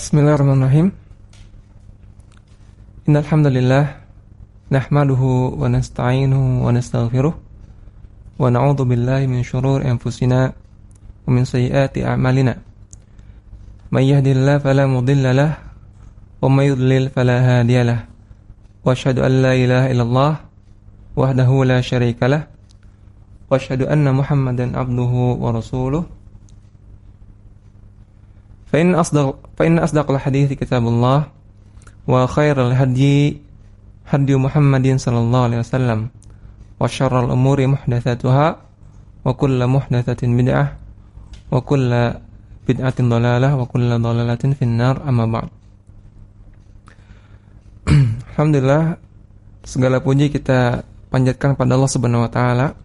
Bismillahirrahmanirrahim. Innal hamdalillah nahmaduhu wa nasta'inuhu wa nastaghfiruh wa na'udzu billahi min shururi anfusina wa min sayyiati a'malina. May yahdihillahu fala mudilla lahu wa may yudlil fala hadiya lahu. Wa asyhadu an la ilaha illallah wahdahu la syarika lahu wa asyhadu anna Muhammadan abduhu wa rasuluh. فإن أصدق فإن أصدق الحديث كتاب الله وخير الهدي هدي محمد صلى الله عليه وسلم وشر الأمور محدثاتها وكل محدثة بدعة وكل بدعة ضلالة وكل ضلالة في النار أما بعد Alhamdulillah segala puji kita panjatkan pada Allah Subhanahu wa taala.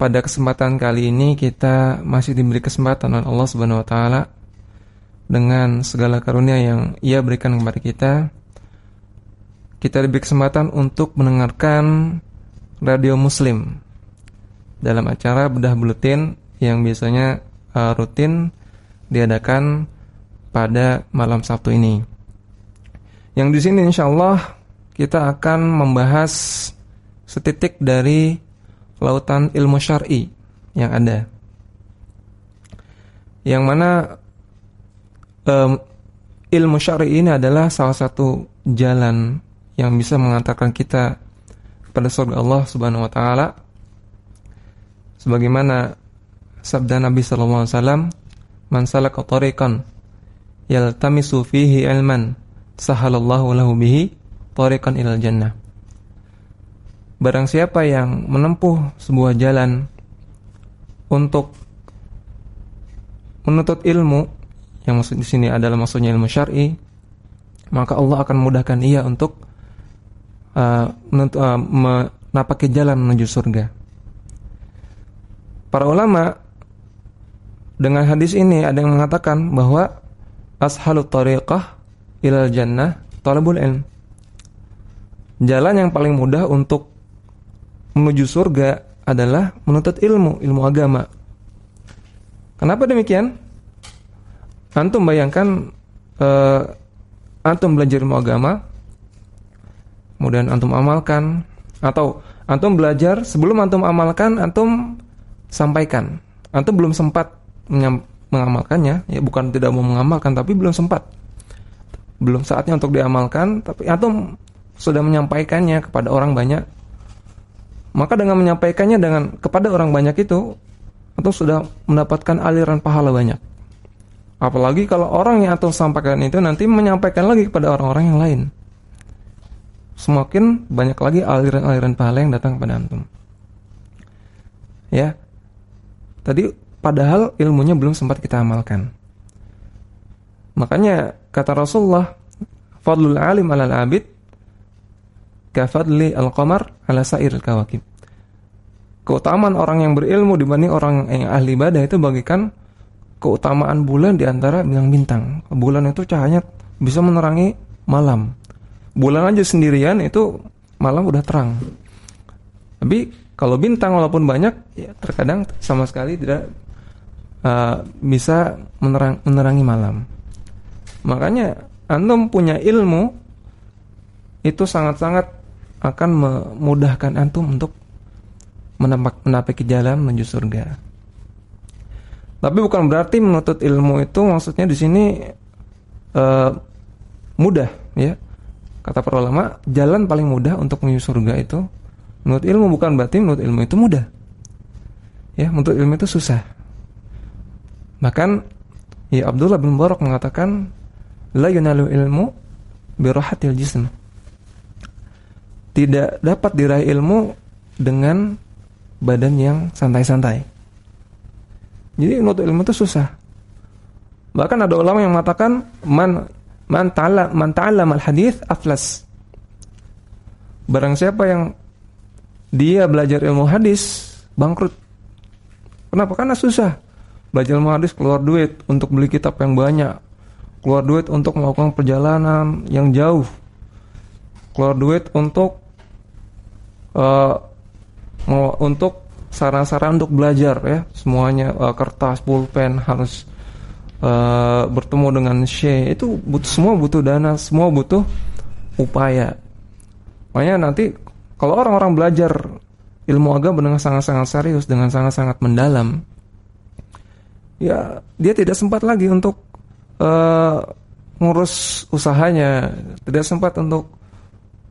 Pada kesempatan kali ini kita masih diberi kesempatan oleh Allah Subhanahu wa taala dengan segala karunia yang ia berikan kepada kita kita diberi kesempatan untuk mendengarkan radio muslim dalam acara bedah buletin yang biasanya uh, rutin diadakan pada malam Sabtu ini. Yang di sini insya Allah kita akan membahas setitik dari lautan ilmu syar'i yang ada. Yang mana um, ilmu syar'i ini adalah salah satu jalan yang bisa mengantarkan kita kepada surga Allah Subhanahu wa taala. Sebagaimana sabda Nabi sallallahu alaihi wasallam, "Man salaka tariqan yaltamisu fihi ilman, sahalallahu lahu bihi tariqan ilal jannah." Barang siapa yang menempuh sebuah jalan untuk menuntut ilmu yang maksud di sini adalah maksudnya ilmu syar'i, maka Allah akan memudahkan ia untuk uh, uh, menapaki jalan menuju surga. Para ulama dengan hadis ini ada yang mengatakan bahwa ashalut tariqah ilal jannah talabul ilm. Jalan yang paling mudah untuk menuju surga adalah menuntut ilmu, ilmu agama. Kenapa demikian? Antum bayangkan uh, antum belajar ilmu agama, kemudian antum amalkan, atau antum belajar sebelum antum amalkan, antum sampaikan. Antum belum sempat mengamalkannya, ya bukan tidak mau mengamalkan, tapi belum sempat, belum saatnya untuk diamalkan, tapi antum sudah menyampaikannya kepada orang banyak. Maka dengan menyampaikannya dengan kepada orang banyak itu, antum sudah mendapatkan aliran pahala banyak. Apalagi kalau orang yang antum sampaikan itu nanti menyampaikan lagi kepada orang-orang yang lain. Semakin banyak lagi aliran-aliran pahala yang datang kepada antum. Ya. Tadi padahal ilmunya belum sempat kita amalkan. Makanya kata Rasulullah, "Fadlul alim 'alal 'abid kafadli al-qamar 'ala sa'iril kawakib." Keutamaan orang yang berilmu dibanding orang yang ahli ibadah itu bagikan keutamaan bulan di antara bintang-bintang. Bulan itu cahayanya bisa menerangi malam. Bulan aja sendirian itu malam udah terang. Tapi kalau bintang walaupun banyak, ya terkadang sama sekali tidak uh, bisa menerang, menerangi malam. Makanya antum punya ilmu itu sangat-sangat akan memudahkan antum untuk menapaki jalan menuju surga. Tapi bukan berarti menuntut ilmu itu maksudnya di sini uh, mudah ya. Kata para ulama, jalan paling mudah untuk menuju surga itu menuntut ilmu bukan berarti menuntut ilmu itu mudah. Ya, menuntut ilmu itu susah. Bahkan ya Abdullah bin Barak mengatakan la yunalu ilmu birahatil jism. Tidak dapat diraih ilmu dengan badan yang santai-santai. Jadi menuntut ilmu itu susah. Bahkan ada ulama yang mengatakan man man ta'ala man ta'allama al-hadis aflas. Barang siapa yang dia belajar ilmu hadis bangkrut. Kenapa? Karena susah. Belajar ilmu hadis keluar duit untuk beli kitab yang banyak. Keluar duit untuk melakukan perjalanan yang jauh. Keluar duit untuk uh, untuk saran-saran untuk belajar ya semuanya uh, kertas pulpen harus uh, bertemu dengan syekh itu butuh semua butuh dana, semua butuh upaya. Makanya nanti kalau orang-orang belajar ilmu agama dengan sangat-sangat serius, dengan sangat-sangat mendalam, ya dia tidak sempat lagi untuk uh, ngurus usahanya, tidak sempat untuk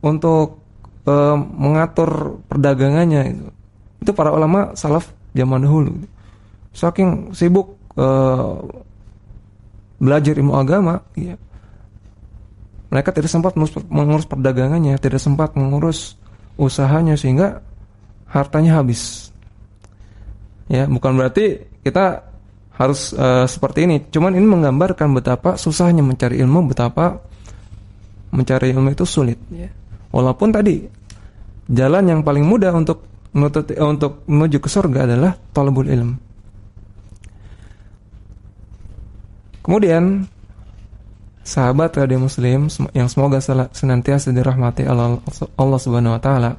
untuk uh, mengatur perdagangannya itu. Itu para ulama salaf zaman dahulu. Saking sibuk uh, belajar ilmu agama, ya, mereka tidak sempat mengurus perdagangannya, tidak sempat mengurus usahanya sehingga hartanya habis. Ya, bukan berarti kita harus uh, seperti ini. Cuman ini menggambarkan betapa susahnya mencari ilmu, betapa mencari ilmu itu sulit. Ya. Walaupun tadi jalan yang paling mudah untuk menutup, untuk menuju ke surga adalah talabul ilm. Kemudian sahabat radio muslim yang semoga senantiasa dirahmati Allah, Allah Subhanahu wa taala.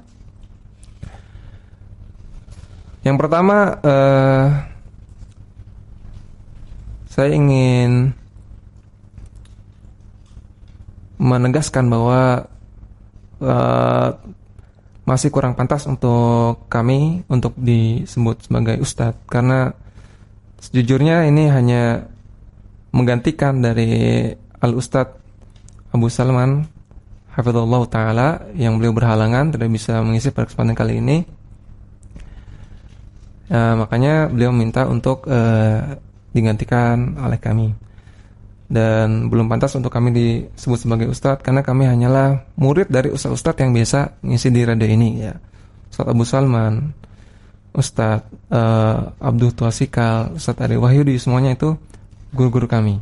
Yang pertama uh, saya ingin menegaskan bahwa uh, masih kurang pantas untuk kami untuk disebut sebagai ustadz. Karena sejujurnya ini hanya menggantikan dari al ustadz Abu Salman Hafizullah Ta'ala yang beliau berhalangan tidak bisa mengisi pada kali ini. Uh, makanya beliau minta untuk uh, digantikan oleh kami dan belum pantas untuk kami disebut sebagai ustadz karena kami hanyalah murid dari ustadz-ustadz yang biasa ngisi di radio ini ya. Ustadz Abu Salman Ustadz uh, Abdul Tuasikal Ustadz Ari Wahyudi semuanya itu guru-guru kami.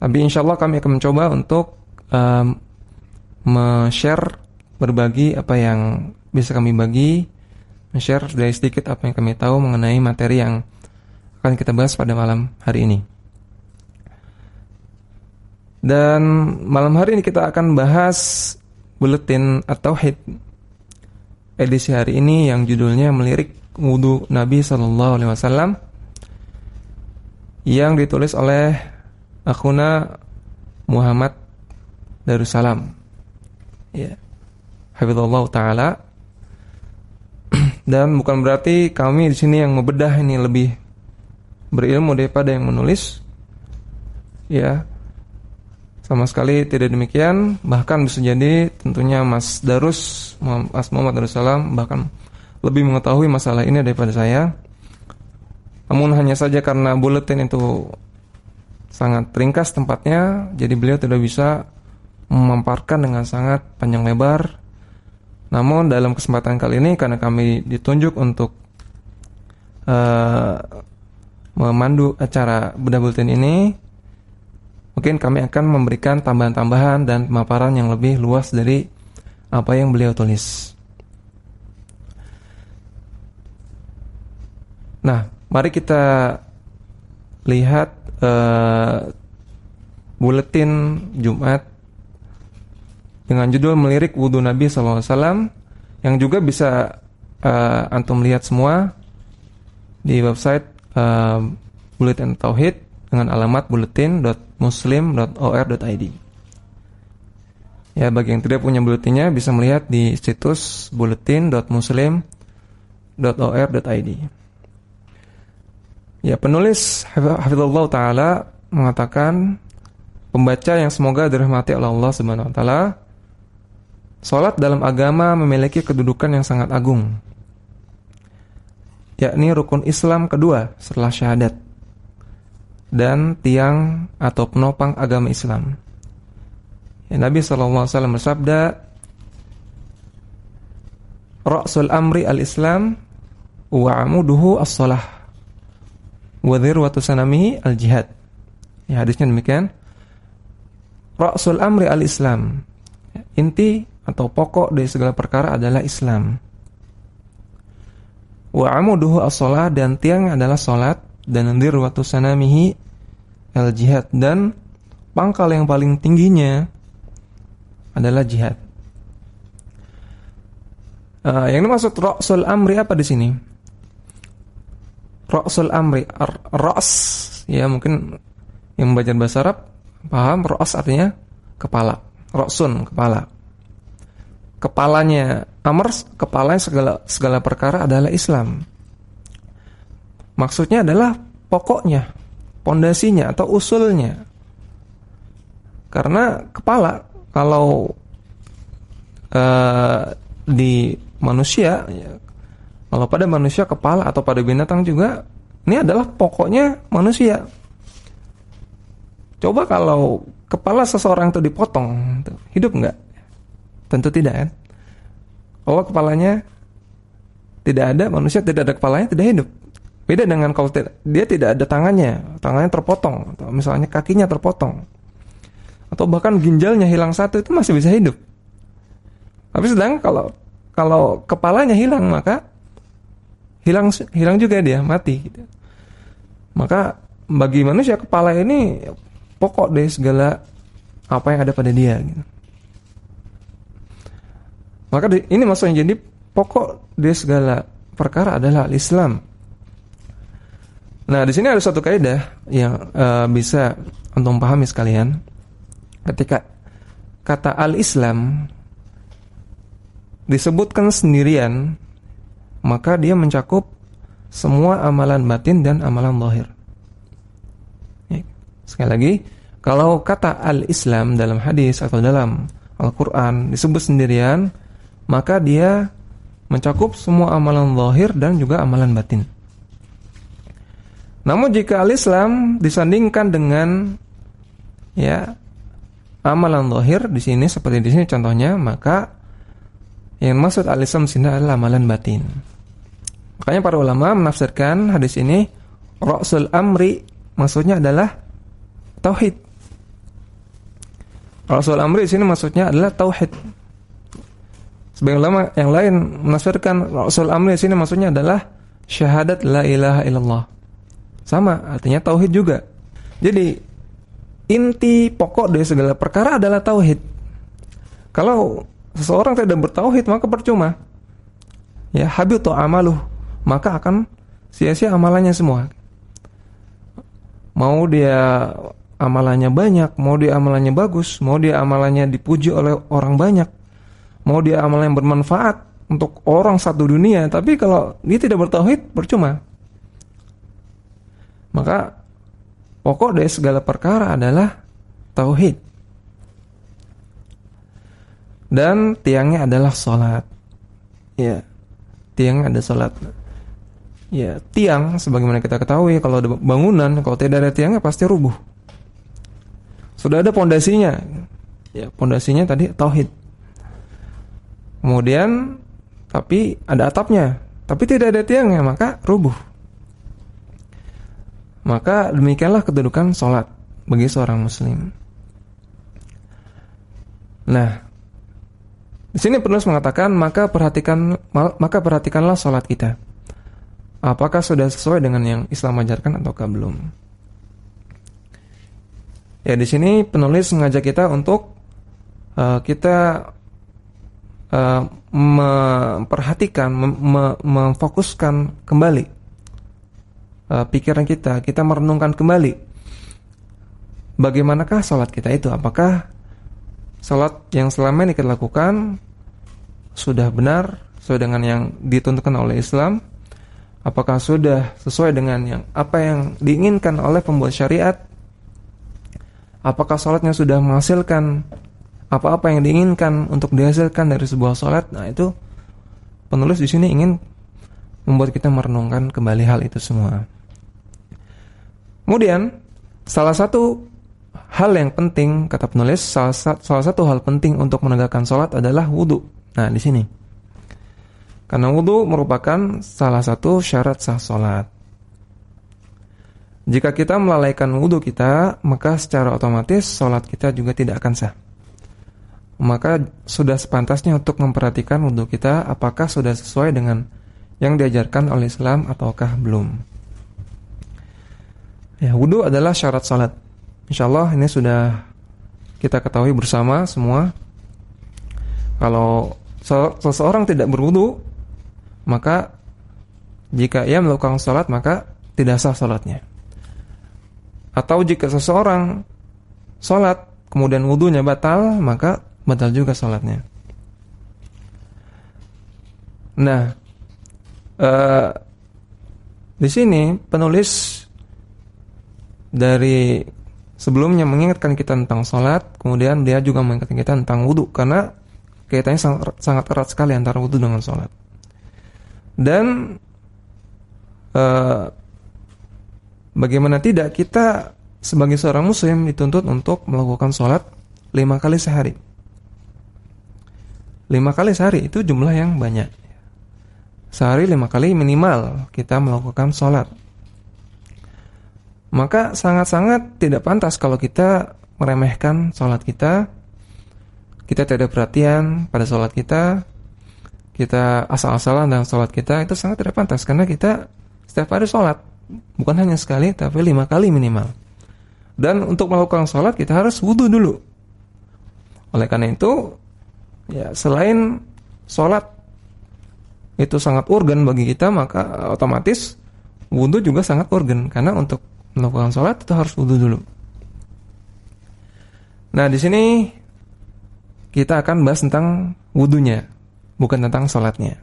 Tapi insya Allah kami akan mencoba untuk um, share berbagi apa yang bisa kami bagi share dari sedikit apa yang kami tahu mengenai materi yang akan kita bahas pada malam hari ini dan malam hari ini kita akan bahas buletin atau hit edisi hari ini yang judulnya melirik wudhu Nabi Sallallahu Alaihi Wasallam yang ditulis oleh akuna Muhammad Darussalam. Ya. Hafizullah taala. Dan bukan berarti kami di sini yang membedah ini lebih berilmu daripada yang menulis. Ya, sama sekali tidak demikian, bahkan bisa jadi tentunya Mas Darus, Mas Muhammad Darussalam bahkan lebih mengetahui masalah ini daripada saya. Namun hanya saja karena buletin itu sangat ringkas tempatnya, jadi beliau tidak bisa memamparkan dengan sangat panjang lebar. Namun dalam kesempatan kali ini karena kami ditunjuk untuk uh, memandu acara bedah buletin ini, mungkin kami akan memberikan tambahan-tambahan dan pemaparan yang lebih luas dari apa yang beliau tulis. Nah, mari kita lihat uh, buletin Jumat dengan judul melirik wudhu Nabi SAW yang juga bisa uh, antum lihat semua di website uh, Buletin Tauhid dengan alamat buletin.muslim.or.id. Ya, bagi yang tidak punya buletinnya bisa melihat di situs buletin.muslim.or.id. Ya, penulis Hafizullah taala mengatakan pembaca yang semoga dirahmati oleh Allah Subhanahu wa taala Salat dalam agama memiliki kedudukan yang sangat agung yakni rukun Islam kedua setelah syahadat dan tiang atau penopang agama Islam. Ya, Nabi SAW bersabda, Ra'sul amri al-Islam wa amuduhu as-salah wa dhirwatu sanamihi al-jihad. Ya, hadisnya demikian. Ra'sul amri al-Islam. Inti atau pokok dari segala perkara adalah Islam. Wa amuduhu as-salah dan tiang adalah salat dan dhirwatu sanamihi al jihad dan pangkal yang paling tingginya adalah jihad. Uh, yang dimaksud Rasul Amri apa di sini? Rasul Amri, Ras ya mungkin yang membaca bahasa Arab paham ros artinya kepala, rosun kepala. Kepalanya amr, kepalanya segala segala perkara adalah Islam. Maksudnya adalah pokoknya, pondasinya atau usulnya. Karena kepala kalau uh, di manusia ya, kalau pada manusia kepala atau pada binatang juga ini adalah pokoknya manusia. Coba kalau kepala seseorang itu dipotong, hidup nggak? Tentu tidak kan? Kalau kepalanya tidak ada, manusia tidak ada kepalanya, tidak hidup. Beda dengan kalau dia tidak ada tangannya, tangannya terpotong, atau misalnya kakinya terpotong, atau bahkan ginjalnya hilang satu itu masih bisa hidup. Tapi sedang kalau kalau kepalanya hilang maka hilang hilang juga dia mati. Gitu. Maka bagi manusia kepala ini pokok deh segala apa yang ada pada dia. Gitu. Maka ini maksudnya jadi pokok dari segala perkara adalah Islam. Nah, di sini ada satu kaidah yang uh, bisa untuk pahami sekalian. Ketika kata al-Islam disebutkan sendirian, maka dia mencakup semua amalan batin dan amalan zahir. Ya, sekali lagi, kalau kata al-Islam dalam hadis atau dalam Al-Qur'an disebut sendirian, maka dia mencakup semua amalan zahir dan juga amalan batin. Namun jika al-Islam disandingkan dengan ya amalan zahir di sini seperti di sini contohnya, maka yang maksud al-Islam sini adalah amalan batin. Makanya para ulama menafsirkan hadis ini Rasul amri maksudnya adalah tauhid. Rasul amri di sini maksudnya adalah tauhid. Sebagian ulama yang lain menafsirkan Rasul Amri sini maksudnya adalah syahadat la ilaha illallah. Sama, artinya tauhid juga. Jadi inti pokok dari segala perkara adalah tauhid. Kalau seseorang tidak bertauhid maka percuma. Ya, habitu amaluh, maka akan sia-sia amalannya semua. Mau dia amalannya banyak, mau dia amalannya bagus, mau dia amalannya dipuji oleh orang banyak, mau dia amal yang bermanfaat untuk orang satu dunia, tapi kalau dia tidak bertauhid percuma. Maka pokok dari segala perkara adalah tauhid. Dan tiangnya adalah sholat. Ya, tiangnya ada sholat. Ya, tiang sebagaimana kita ketahui kalau ada bangunan, kalau tidak ada tiangnya pasti rubuh. Sudah ada pondasinya. Ya, pondasinya tadi tauhid. Kemudian tapi ada atapnya, tapi tidak ada tiangnya, maka rubuh. Maka demikianlah kedudukan sholat bagi seorang muslim. Nah, di sini penulis mengatakan maka perhatikan maka perhatikanlah sholat kita. Apakah sudah sesuai dengan yang Islam ajarkan ataukah belum? Ya di sini penulis mengajak kita untuk uh, kita uh, memperhatikan, mem memfokuskan kembali uh, pikiran kita, kita merenungkan kembali bagaimanakah salat kita itu? Apakah salat yang selama ini kita lakukan sudah benar sesuai dengan yang ditentukan oleh Islam? Apakah sudah sesuai dengan yang apa yang diinginkan oleh pembuat syariat? Apakah salatnya sudah menghasilkan apa-apa yang diinginkan untuk dihasilkan dari sebuah sholat, nah itu penulis di sini ingin membuat kita merenungkan kembali hal itu semua. Kemudian salah satu hal yang penting kata penulis salah, satu hal penting untuk menegakkan sholat adalah wudhu. Nah di sini karena wudhu merupakan salah satu syarat sah sholat. Jika kita melalaikan wudhu kita, maka secara otomatis sholat kita juga tidak akan sah maka sudah sepantasnya untuk memperhatikan wudhu kita apakah sudah sesuai dengan yang diajarkan oleh Islam ataukah belum. Ya, wudhu adalah syarat salat. Insyaallah ini sudah kita ketahui bersama semua. Kalau seseorang tidak berwudhu, maka jika ia melakukan salat maka tidak sah salatnya. Atau jika seseorang sholat kemudian wudhunya batal, maka batal juga sholatnya. Nah, uh, di sini penulis dari sebelumnya mengingatkan kita tentang sholat, kemudian dia juga mengingatkan kita tentang wudhu karena kaitannya sangat, sangat erat sekali antara wudhu dengan sholat. Dan uh, bagaimana tidak kita sebagai seorang muslim dituntut untuk melakukan sholat lima kali sehari. Lima kali sehari itu jumlah yang banyak. Sehari lima kali minimal kita melakukan sholat. Maka sangat-sangat tidak pantas kalau kita meremehkan sholat kita, kita tidak perhatian pada sholat kita, kita asal-asalan dalam sholat kita, itu sangat tidak pantas karena kita setiap hari sholat, bukan hanya sekali tapi lima kali minimal. Dan untuk melakukan sholat kita harus wudhu dulu. Oleh karena itu, ya selain sholat itu sangat urgen bagi kita, maka otomatis wudhu juga sangat urgen karena untuk melakukan sholat itu harus wudhu dulu. Nah di sini kita akan bahas tentang wudhunya, bukan tentang sholatnya.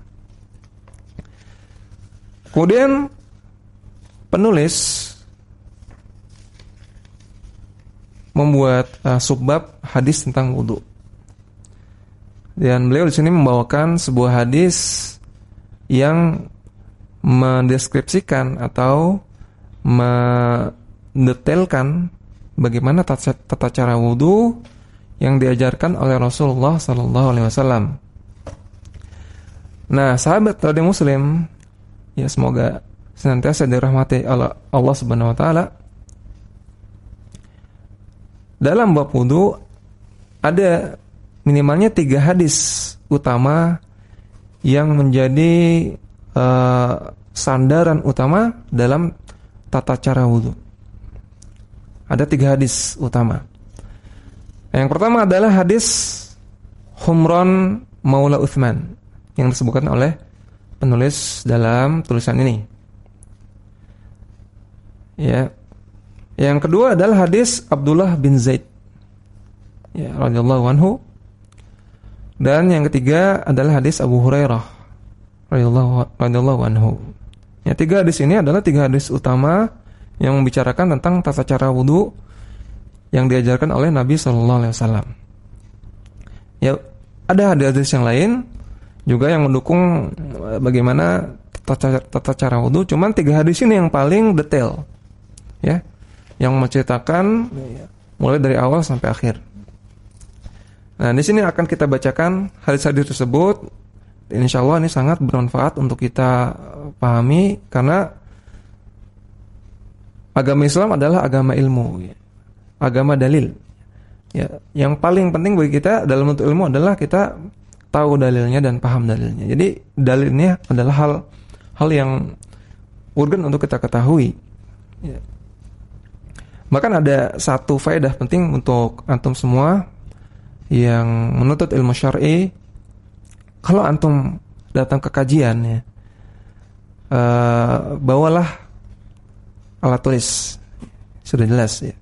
Kemudian penulis membuat uh, subbab hadis tentang wudhu. Dan beliau di sini membawakan sebuah hadis yang mendeskripsikan atau mendetailkan bagaimana tata, cara wudhu yang diajarkan oleh Rasulullah Sallallahu Alaihi Wasallam. Nah, sahabat tadi Muslim, ya semoga senantiasa dirahmati Allah, Allah Subhanahu Wa Taala. Dalam bab wudhu ada minimalnya tiga hadis utama yang menjadi uh, sandaran utama dalam tata cara wudhu. Ada tiga hadis utama. Yang pertama adalah hadis Humron Maula Uthman yang disebutkan oleh penulis dalam tulisan ini. Ya, yang kedua adalah hadis Abdullah bin Zaid ya radhiyallahu anhu. Dan yang ketiga adalah hadis Abu Hurairah radhiyallahu anhu. Ya, tiga hadis ini adalah tiga hadis utama yang membicarakan tentang tata cara wudhu yang diajarkan oleh Nabi Shallallahu Alaihi Wasallam. Ya, ada hadis yang lain juga yang mendukung eh, bagaimana tata, tata cara wudhu. Cuman tiga hadis ini yang paling detail, ya, yang menceritakan mulai dari awal sampai akhir. Nah, di sini akan kita bacakan hadis-hadis tersebut. Insya Allah ini sangat bermanfaat untuk kita pahami karena agama Islam adalah agama ilmu, agama dalil. Ya, yang paling penting bagi kita dalam untuk ilmu adalah kita tahu dalilnya dan paham dalilnya. Jadi dalilnya adalah hal hal yang urgen untuk kita ketahui. Ya. Bahkan ada satu faedah penting untuk antum semua yang menuntut ilmu syar'i. Kalau antum datang ke kajian ya, uh, bawalah alat tulis. Sudah jelas ya.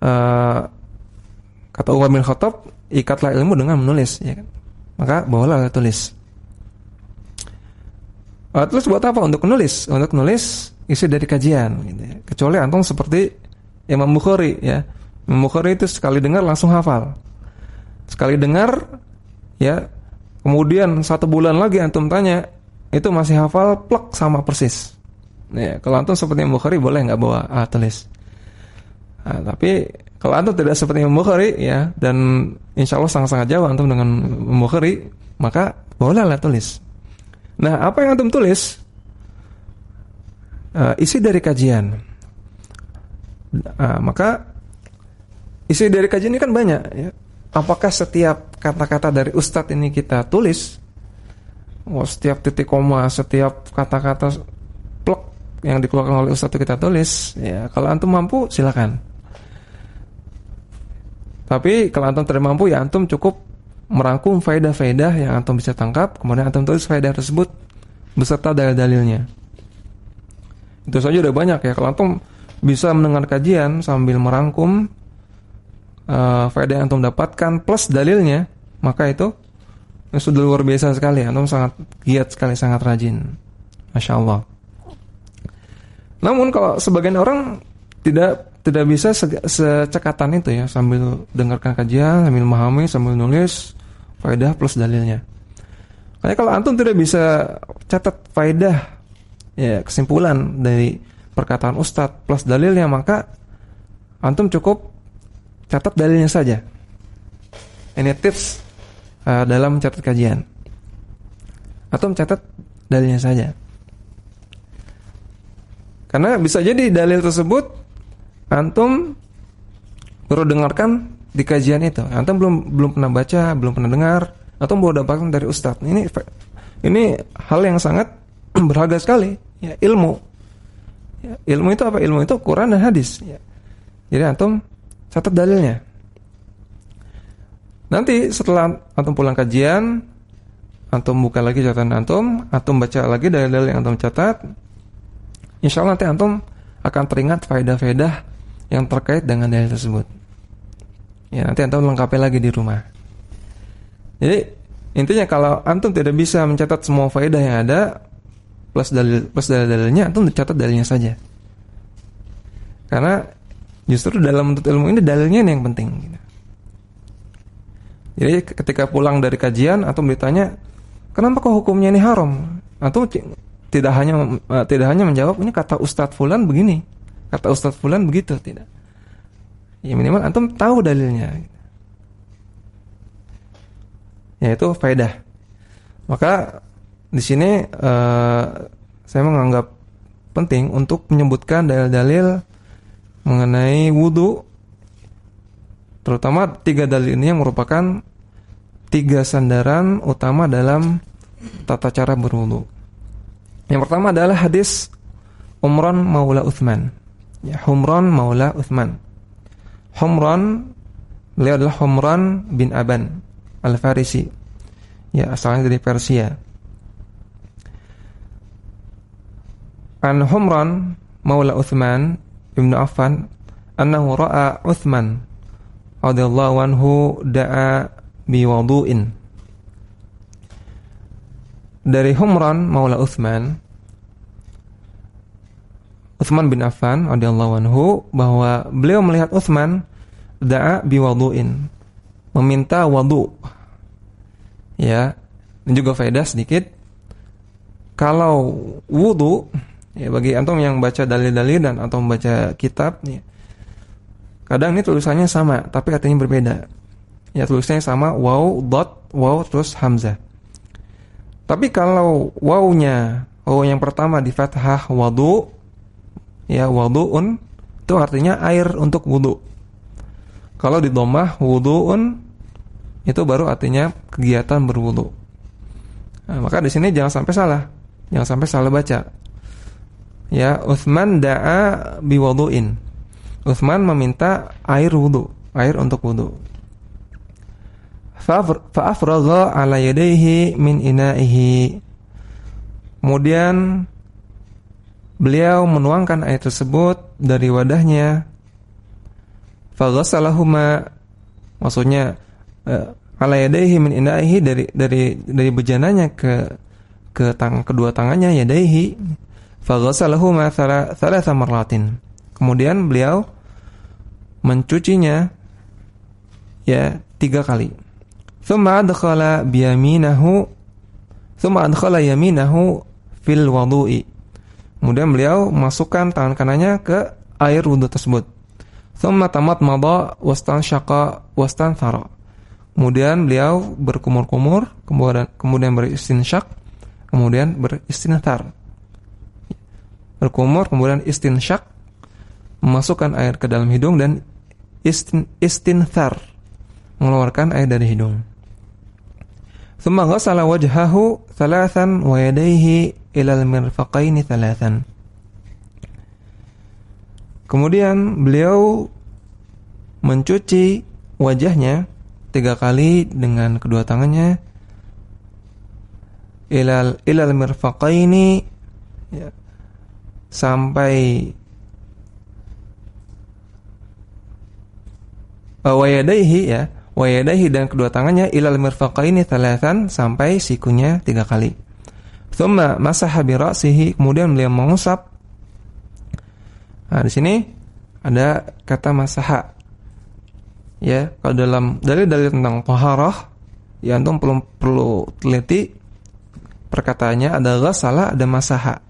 Uh, kata Umar bin Khattab, ikatlah ilmu dengan menulis ya kan. Maka bawalah alat tulis. Alat tulis buat apa? Untuk menulis. Untuk menulis isi dari kajian gitu ya. Kecuali antum seperti Imam Bukhari ya. Imam itu sekali dengar langsung hafal. Sekali dengar ya, kemudian satu bulan lagi antum tanya, itu masih hafal plek sama persis. Ya, kalau antum seperti Bukhari boleh nggak bawa alat tulis. Nah, tapi kalau antum tidak seperti Bukhari ya dan insya Allah sangat-sangat jauh antum dengan Bukhari, maka boleh alat tulis. Nah, apa yang antum tulis? uh, isi dari kajian. Uh, maka isi dari kajian ini kan banyak. Ya. Apakah setiap kata-kata dari ustadz ini kita tulis? Oh, setiap titik koma, setiap kata-kata plek yang dikeluarkan oleh ustadz itu kita tulis. Ya, kalau antum mampu silakan. Tapi kalau antum tidak mampu ya antum cukup merangkum faedah-faedah yang antum bisa tangkap, kemudian antum tulis faedah tersebut beserta dalil-dalilnya. Itu saja udah banyak ya. Kalau antum bisa mendengar kajian sambil merangkum uh, faedah yang antum dapatkan plus dalilnya, maka itu sudah luar biasa sekali. Antum sangat giat sekali, sangat rajin. Masya Allah. Namun kalau sebagian orang tidak tidak bisa se secekatan itu ya sambil dengarkan kajian, sambil memahami, sambil nulis faedah plus dalilnya. Kayak kalau antum tidak bisa catat faedah ya kesimpulan dari perkataan ustadz plus dalilnya maka antum cukup catat dalilnya saja. Ini tips uh, dalam catat kajian. Antum catat dalilnya saja. Karena bisa jadi dalil tersebut antum baru dengarkan di kajian itu. Antum belum belum pernah baca, belum pernah dengar, atau baru dapatkan dari ustadz. Ini ini hal yang sangat berharga sekali, ya, ilmu. Ya, ilmu itu apa? Ilmu itu Quran dan hadis. Ya. Jadi antum catat dalilnya. Nanti setelah antum pulang kajian, antum buka lagi catatan antum, antum baca lagi dalil-dalil yang antum catat. Insya Allah nanti antum akan teringat faedah-faedah yang terkait dengan dalil tersebut. Ya, nanti antum lengkapi lagi di rumah. Jadi intinya kalau antum tidak bisa mencatat semua faedah yang ada plus dalil plus dalil-dalilnya, antum catat dalilnya saja. Karena justru dalam menuntut ilmu ini dalilnya ini yang penting. Gitu. Jadi ketika pulang dari kajian atau ditanya kenapa kok hukumnya ini haram? Atau tidak hanya eh, tidak hanya menjawab ini kata Ustadz Fulan begini, kata Ustadz Fulan begitu tidak. Ya minimal antum tahu dalilnya. Yaitu faedah. Maka di sini uh, saya menganggap penting untuk menyebutkan dalil-dalil mengenai wudhu terutama tiga dalil ini yang merupakan tiga sandaran utama dalam tata cara berwudhu. Yang pertama adalah hadis Umran Maula Uthman. Ya, Humran Maula Uthman. Humran beliau adalah Humran bin Aban Al-Farisi. Ya, asalnya dari Persia. An Humran Maula Uthman Ibnu Affan annahu ra'a Uthman radhiyallahu anhu da'a bi wudu'in. Dari Humran Maula Uthman Uthman bin Affan radhiyallahu anhu bahwa beliau melihat Uthman da'a biwudu'in meminta wudu. Ya, dan juga faedah sedikit. Kalau wudu ya bagi antum yang baca dalil-dalil dan atau membaca kitab ya, kadang ini tulisannya sama tapi artinya berbeda. Ya tulisannya sama waw dot waw terus hamzah. Tapi kalau wawnya waw yang pertama di fathah wudu ya wuduun itu artinya air untuk wudu. Kalau di domah wuduun itu baru artinya kegiatan berwudu. Nah, maka di sini jangan sampai salah. Jangan sampai salah baca. Ya, Utsman da'a biwuduin. Utsman meminta air wudu, air untuk wudu. Fa'afradha ala yadayhi min ina'ihi. Kemudian Beliau menuangkan air tersebut dari wadahnya. Faghasalahuma maksudnya uh, ala yadayhi min indaihi dari dari dari bejananya ke ke tang kedua tangannya yadaihi. Faghasalahuma thalatha marratin. Kemudian beliau mencucinya ya tiga kali. Thumma adkhala biyaminahu thumma adkhala yaminahu fil wudu'i Kemudian beliau masukkan tangan kanannya ke air wudhu tersebut. Thumma tamat mada wastan syaqa wastan thara. Kemudian beliau berkumur-kumur, kemudian kemudian beristinsyak, kemudian beristinthar. Berkumur, kemudian istinsyak, memasukkan air ke dalam hidung dan istin, istinthar, mengeluarkan air dari hidung. Thumma ghasala wajhahu thalathan wa yadayhi ilal mirfaqaini thalathan. Kemudian beliau mencuci wajahnya tiga kali dengan kedua tangannya ilal ilal mirfaqaini ya, sampai wayadaihi ya wayadaihi dan kedua tangannya ilal mirfaqaini thalathan sampai sikunya tiga kali. Thumma masaha bi ra'sihi kemudian beliau mengusap. Nah di sini ada kata masaha. Ya kalau dalam dalil-dalil tentang taharah ya antum perlu perlu teliti perkataannya ada salah ada masaha.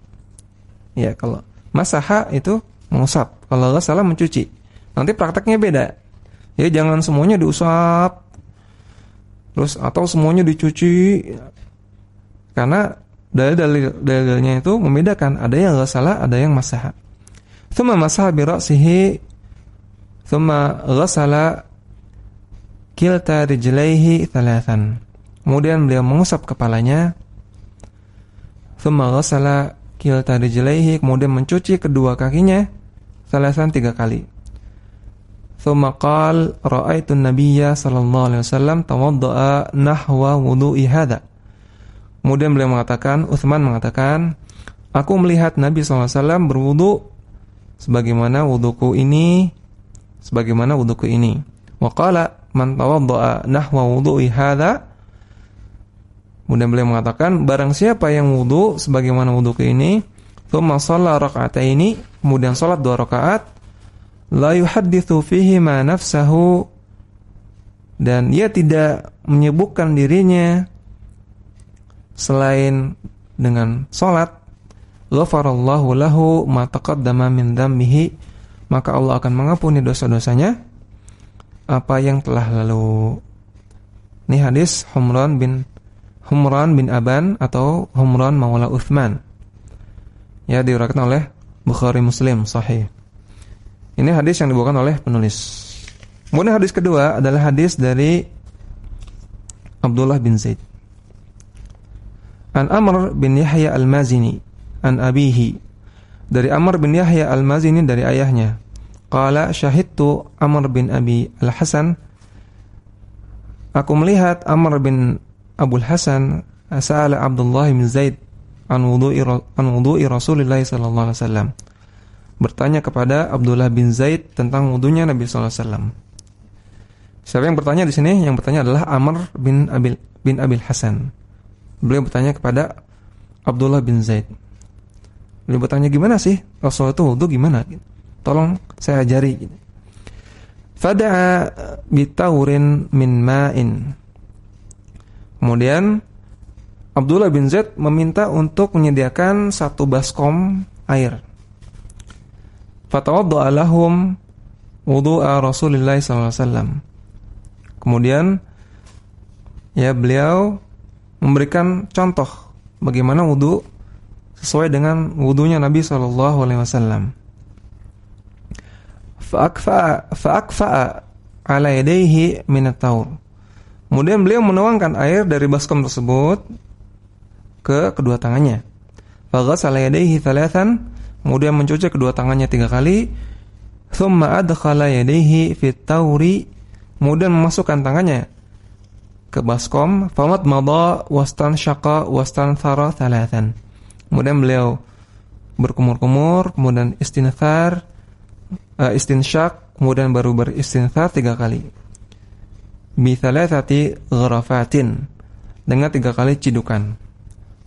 Ya, kalau masaha itu mengusap, kalau ghasala mencuci. Nanti prakteknya beda. Ya, jangan semuanya diusap. Terus atau semuanya dicuci. Karena dalil-dalilnya itu membedakan, ada yang ghasala, ada yang masaha. Thumma masaha bi thumma ghasala kilta rijlaihi thalathan. Kemudian beliau mengusap kepalanya. Thumma ghasala kilta rijlaihi, kemudian mencuci kedua kakinya thalathan tiga kali. Thumma qal ra'aitu an-nabiyya sallallahu alaihi wasallam tawadda'a nahwa wudu'i hadha. Kemudian beliau mengatakan, Uthman mengatakan, Aku melihat Nabi SAW berwudu sebagaimana wuduku ini sebagaimana wuduku ini. Wa qala man tawaddaa nahwa wudu'i hadza Kemudian beliau mengatakan barang siapa yang wudu sebagaimana wuduku ini, thumma shalla raka'ataini, kemudian salat dua rakaat, la yuhadditsu fihi ma nafsahu dan ia tidak menyebutkan dirinya selain dengan salat ghafarallahu lahu ma taqaddama min dzambihi maka Allah akan mengampuni dosa-dosanya apa yang telah lalu. Ini hadis Humran bin Humran bin Aban atau Humran Maula Uthman. Ya diriwayatkan oleh Bukhari Muslim sahih. Ini hadis yang dibawakan oleh penulis. Kemudian hadis kedua adalah hadis dari Abdullah bin Zaid. An Amr bin Yahya Al-Mazini an abihi dari Amr bin Yahya Al-Mazini dari ayahnya qala syahidtu Amr bin Abi Al-Hasan aku melihat Amr bin Abdul Hasan sa'ala Abdullah bin Zaid an wudu'i an Rasulullah sallallahu alaihi wasallam bertanya kepada Abdullah bin Zaid tentang wudunya Nabi sallallahu alaihi wasallam Siapa yang bertanya di sini? Yang bertanya adalah Amr bin Abil bin Abil Hasan. Beliau bertanya kepada Abdullah bin Zaid. Beliau bertanya gimana sih Rasulullah itu wudhu gimana? Tolong saya ajari. Fada'a bitaurin min ma'in. Kemudian Abdullah bin Zaid meminta untuk menyediakan satu baskom air. Fatawadda'a lahum wudu'a Rasulullah SAW. Kemudian ya beliau memberikan contoh bagaimana wudhu sesuai dengan wudunya Nabi Shallallahu Alaihi Wasallam. Faakfa ala yadayhi minat taur. Kemudian beliau menuangkan air dari baskom tersebut ke kedua tangannya. Faghasala yadayhi thalathan, kemudian mencuci kedua tangannya tiga kali. Thumma adkhala yadayhi fit kemudian memasukkan tangannya ke baskom. Famat madha wastan syaqa wastan thara thalathan. Kemudian beliau berkumur-kumur, kemudian istinfar, uh, istinsyak, kemudian baru beristinfar tiga kali. Bithalathati gharafatin dengan tiga kali cidukan.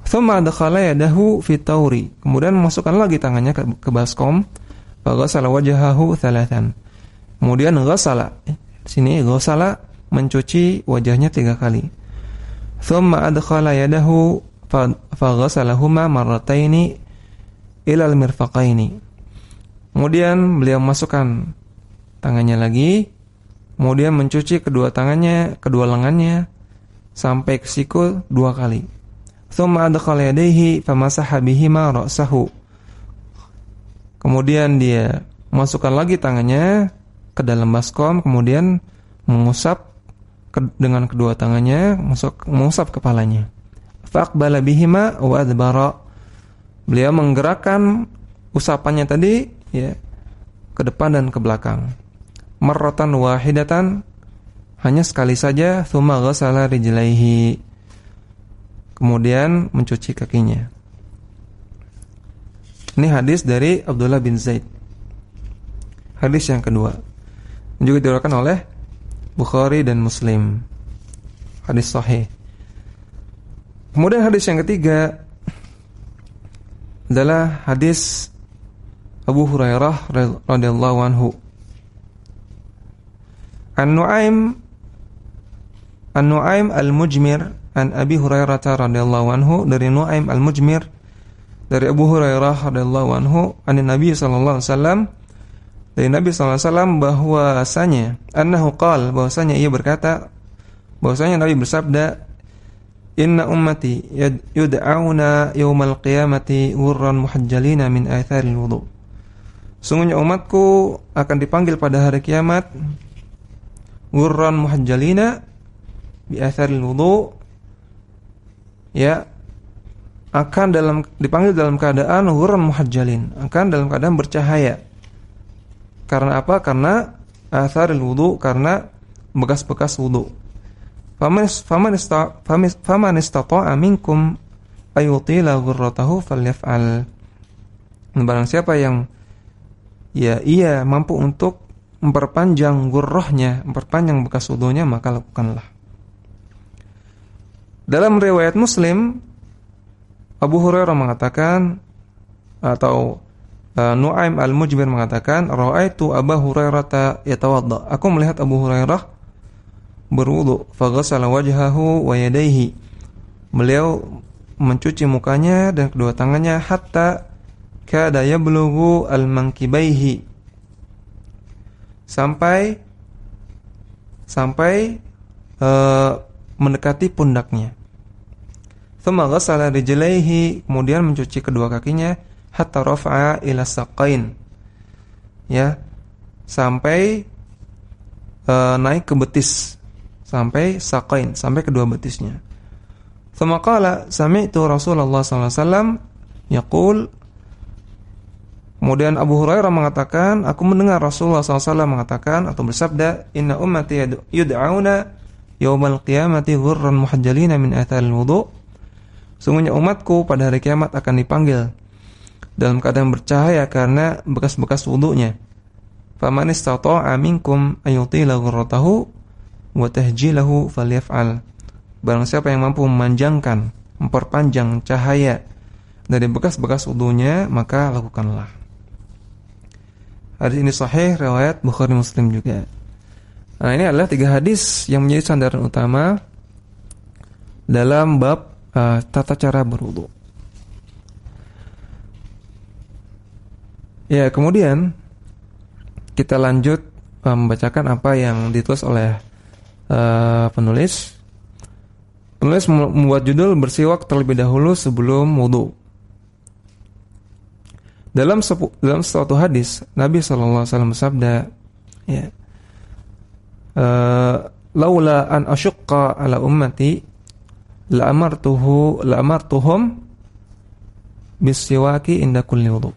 Thumma adkhala yadahu fi tauri. Kemudian memasukkan lagi tangannya ke, ke baskom. Faghasala wajahahu thalathan. Kemudian ghasala. Sini ghasala mencuci wajahnya tiga kali. Thumma adkhala yadahu faghasalahuma marrataini ilal mirfaqaini. Kemudian beliau masukkan tangannya lagi, kemudian mencuci kedua tangannya, kedua lengannya sampai ke siku dua kali. Thumma adkhala yadayhi famasaha bihima ra'sahu. Kemudian dia masukkan lagi tangannya ke dalam baskom, kemudian mengusap dengan kedua tangannya, mengusap kepalanya. Faqbala bihima wa adbara. Beliau menggerakkan usapannya tadi ya ke depan dan ke belakang. Marratan wahidatan hanya sekali saja thumma ghasala rijlaihi. Kemudian mencuci kakinya. Ini hadis dari Abdullah bin Zaid. Hadis yang kedua. Juga diriwayatkan oleh Bukhari dan Muslim. Hadis sahih. Kemudian hadis yang ketiga adalah hadis Abu Hurairah radhiyallahu anhu. An-Nu'aim An-Nu'aim Al-Mujmir an Abi Hurairah radhiyallahu anhu dari Nu'aim Al-Mujmir dari Abu Hurairah radhiyallahu anhu an Nabi sallallahu alaihi wasallam dari Nabi sallallahu alaihi wasallam bahwasanya annahu qal bahwasanya ia berkata bahwasanya Nabi bersabda Inna ummati yud'auna yawmal qiyamati ghurran muhajjalina min atharil wudu. Sungguhnya umatku akan dipanggil pada hari kiamat ghurran muhajjalina bi atharil wudu ya akan dalam dipanggil dalam keadaan ghurran muhajjalin, akan dalam keadaan bercahaya. Karena apa? Karena atharil wudu, karena bekas-bekas wudu. Faman faman istata'a minkum ayutila ghurratahu falyaf'al. Barang siapa yang ya ia mampu untuk memperpanjang gurrohnya, memperpanjang bekas wudunya, maka lakukanlah. Dalam riwayat Muslim, Abu Hurairah mengatakan atau uh, Nuaim al-Mujbir mengatakan, "Ra'aitu Abu Hurairah yatawadda." Aku melihat Abu Hurairah berwudu, faghasala wajhahu wa yadayhi. Beliau mencuci mukanya dan kedua tangannya hatta kada yablughu al-mankibaihi. Sampai sampai uh, mendekati pundaknya. Thumma ghassala rijlaihi, kemudian mencuci kedua kakinya hatta rafa'a ila saqain. Ya, sampai uh, naik ke betis, sampai saqain, sampai kedua betisnya. Thumma qala sami'tu Rasulullah sallallahu alaihi wasallam yaqul Kemudian Abu Hurairah mengatakan, aku mendengar Rasulullah SAW mengatakan atau bersabda, Inna ummati yud'auna yaumal qiyamati ghurran muhajjalina min athal wudu. Sungguhnya umatku pada hari kiamat akan dipanggil dalam keadaan bercahaya karena bekas-bekas wudunya. Faman istata'a minkum ayutila ghurratahu wa tahjilahu falyaf'al. Barang siapa yang mampu memanjangkan, memperpanjang cahaya dari bekas-bekas wudunya, maka lakukanlah. Hadis ini sahih riwayat Bukhari Muslim juga. Nah ini adalah tiga hadis yang menjadi sandaran utama dalam bab uh, tata cara berwudu. Ya kemudian kita lanjut uh, membacakan apa yang ditulis oleh uh, penulis. Penulis membuat judul bersiwak terlebih dahulu sebelum wudu. Dalam dalam suatu hadis Nabi SAW bersabda, ya, uh, laula an asyqa ala ummati la amartuhu la amartuhum bisiwaki inda kulli wudu.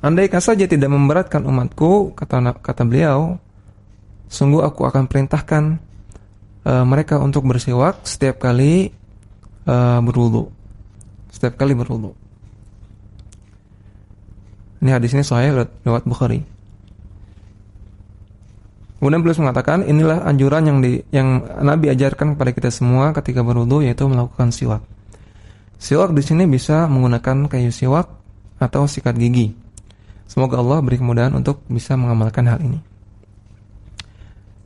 Andaikan saja tidak memberatkan umatku, kata kata beliau, sungguh aku akan perintahkan uh, mereka untuk bersiwak setiap kali uh, berwudu. Setiap kali berwudu. Ini hadis ini sahih lewat Bukhari. Kemudian beliau mengatakan inilah anjuran yang di, yang Nabi ajarkan kepada kita semua ketika berwudu yaitu melakukan siwak. Siwak di sini bisa menggunakan kayu siwak atau sikat gigi. Semoga Allah beri kemudahan untuk bisa mengamalkan hal ini.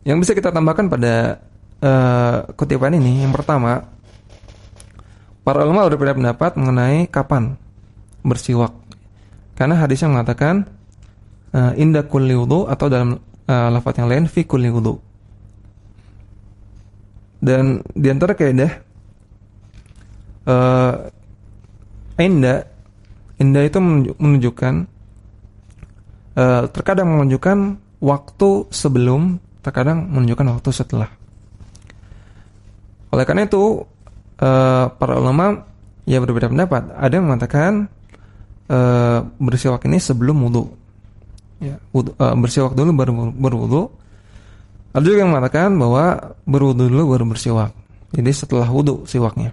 Yang bisa kita tambahkan pada uh, kutipan ini yang pertama para ulama berbeda pendapat mengenai kapan bersiwak. Karena hadisnya mengatakan uh, inda kulli wudu atau dalam uh, lafaz yang lain fi kulli wudu. Dan di antara kaidah uh, inda inda itu menunjukkan uh, terkadang menunjukkan waktu sebelum, terkadang menunjukkan waktu setelah. Oleh karena itu uh, para ulama ya berbeda pendapat. Ada yang mengatakan uh, bersiwak ini sebelum wudhu ya, wudu, uh, bersiwak dulu baru berwudu. Ada juga yang mengatakan bahwa berwudu dulu baru bersiwak. Jadi setelah wudu siwaknya.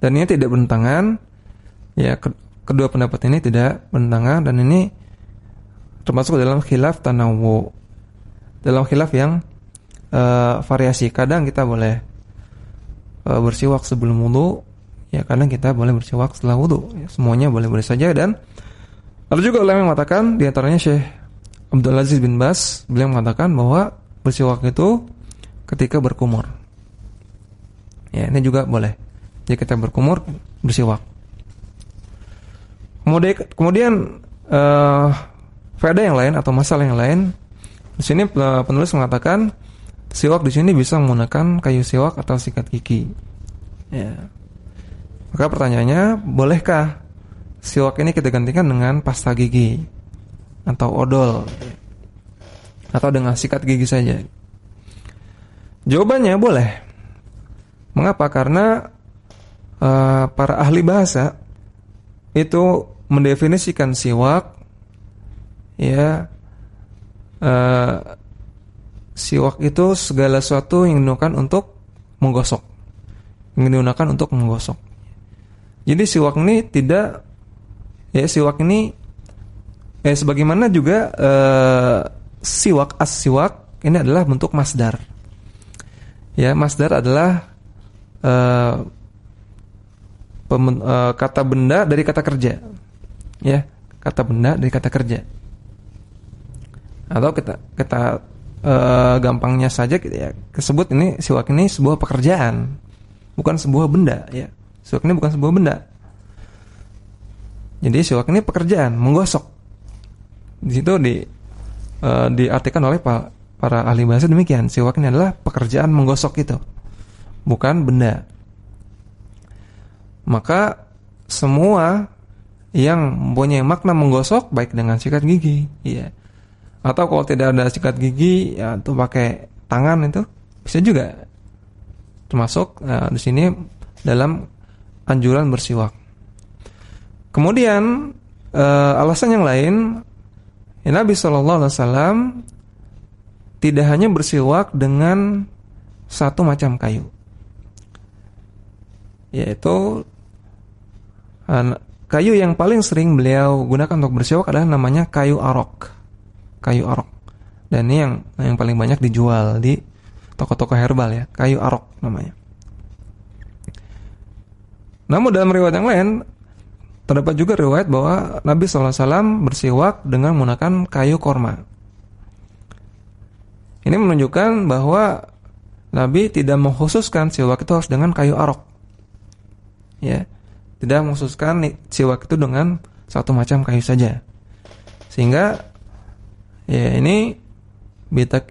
Dan ini tidak bertentangan. Ya, kedua pendapat ini tidak bertentangan dan ini termasuk dalam khilaf tanawu. dalam khilaf yang uh, variasi. Kadang kita boleh uh, bersiwak sebelum wudhu, ya kadang kita boleh bersiwak setelah wudhu. Ya, semuanya boleh-boleh saja dan ada juga ulama yang mengatakan di antaranya Syekh Abdul Aziz bin Bas beliau mengatakan bahwa bersiwak itu ketika berkumur. Ya, ini juga boleh. Jadi kita berkumur bersiwak. Kemudian kemudian uh, faedah yang lain atau masalah yang lain di sini uh, penulis mengatakan siwak di sini bisa menggunakan kayu siwak atau sikat gigi. Ya. Maka pertanyaannya, bolehkah siwak ini kita gantikan dengan pasta gigi atau odol atau dengan sikat gigi saja? Jawabannya boleh. Mengapa? Karena uh, para ahli bahasa itu mendefinisikan siwak ya uh, siwak itu segala sesuatu yang digunakan untuk menggosok yang digunakan untuk menggosok jadi siwak ini tidak ya siwak ini eh sebagaimana juga uh, siwak as siwak ini adalah bentuk masdar. Ya masdar adalah uh, pemen, uh, kata benda dari kata kerja. Ya kata benda dari kata kerja. Atau kita kita uh, gampangnya saja ya kesebut ini siwak ini sebuah pekerjaan bukan sebuah benda ya siwak ini bukan sebuah benda. Jadi siwak ini pekerjaan menggosok. Di situ di uh, diartikan oleh para, para ahli bahasa demikian siwak ini adalah pekerjaan menggosok itu bukan benda. Maka semua yang mempunyai makna menggosok baik dengan sikat gigi ya atau kalau tidak ada sikat gigi ya tuh pakai tangan itu bisa juga. Termasuk nah, di sini dalam anjuran bersiwak. Kemudian uh, alasan yang lain ya Nabi Shallallahu alaihi wasallam tidak hanya bersiwak dengan satu macam kayu. Yaitu kayu yang paling sering beliau gunakan untuk bersiwak adalah namanya kayu arok kayu arok. Dan ini yang yang paling banyak dijual di toko-toko herbal ya, kayu arok namanya. Namun dalam riwayat yang lain terdapat juga riwayat bahwa Nabi SAW bersiwak dengan menggunakan kayu korma. Ini menunjukkan bahwa Nabi tidak mengkhususkan siwak itu harus dengan kayu arok. Ya, tidak mengkhususkan siwak itu dengan satu macam kayu saja. Sehingga Ya, ini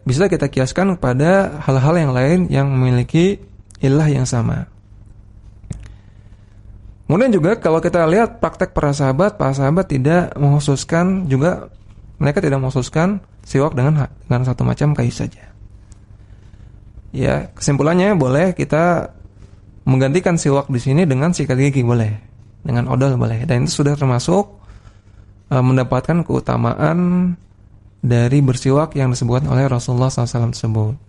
bisa kita kiaskan kepada hal-hal yang lain yang memiliki ilah yang sama. Kemudian juga kalau kita lihat praktek para sahabat, para sahabat tidak menghususkan juga mereka tidak menghususkan siwak dengan dengan satu macam kayu saja. Ya, kesimpulannya boleh kita menggantikan siwak di sini dengan sikat gigi boleh, dengan odol boleh, dan itu sudah termasuk uh, mendapatkan keutamaan dari bersiwak yang disebutkan oleh Rasulullah SAW tersebut.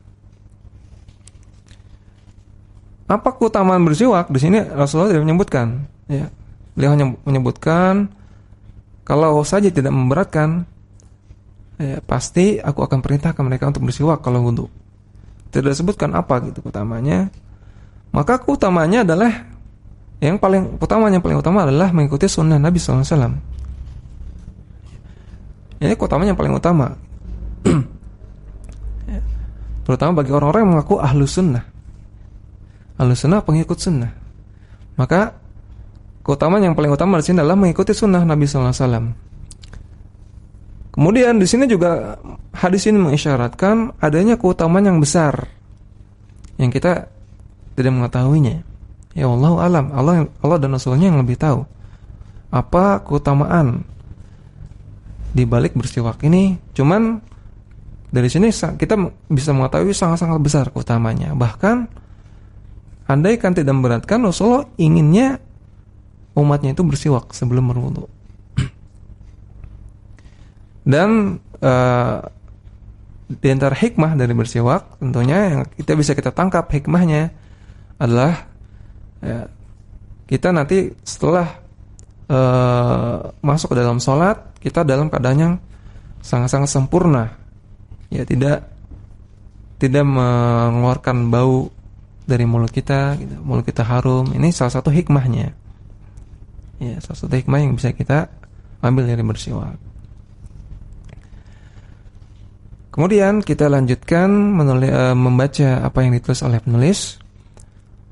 Apa keutamaan bersiwak? Di sini Rasulullah tidak menyebutkan. Ya, beliau hanya menyebutkan kalau saja tidak memberatkan, ya, pasti aku akan perintahkan mereka untuk bersiwak kalau wudhu. Tidak disebutkan apa gitu utamanya. Maka keutamanya adalah yang paling utama yang paling utama adalah mengikuti sunnah Nabi SAW. Ini utamanya yang paling utama. Terutama bagi orang-orang yang mengaku ahlu sunnah. Ahlu sunnah pengikut sunnah. Maka keutamaan yang paling utama di sini adalah mengikuti sunnah Nabi SAW. Kemudian di sini juga hadis ini mengisyaratkan adanya keutamaan yang besar yang kita tidak mengetahuinya. Ya Allah alam, Allah Allah dan Rasulnya yang lebih tahu apa keutamaan di balik bersiwak ini cuman dari sini kita bisa mengetahui sangat-sangat besar utamanya bahkan andai kan tidak memberatkan Rasulullah inginnya umatnya itu bersiwak sebelum berwudu. Dan uh, di antara hikmah dari bersiwak tentunya yang kita bisa kita tangkap hikmahnya adalah ya, kita nanti setelah uh, masuk ke dalam sholat kita dalam keadaan yang sangat-sangat sempurna. Ya tidak tidak mengeluarkan bau dari mulut kita, gitu. mulut kita harum. Ini salah satu hikmahnya. Ya, salah satu hikmah yang bisa kita ambil dari bersiwak. Kemudian kita lanjutkan menulis, uh, membaca apa yang ditulis oleh penulis.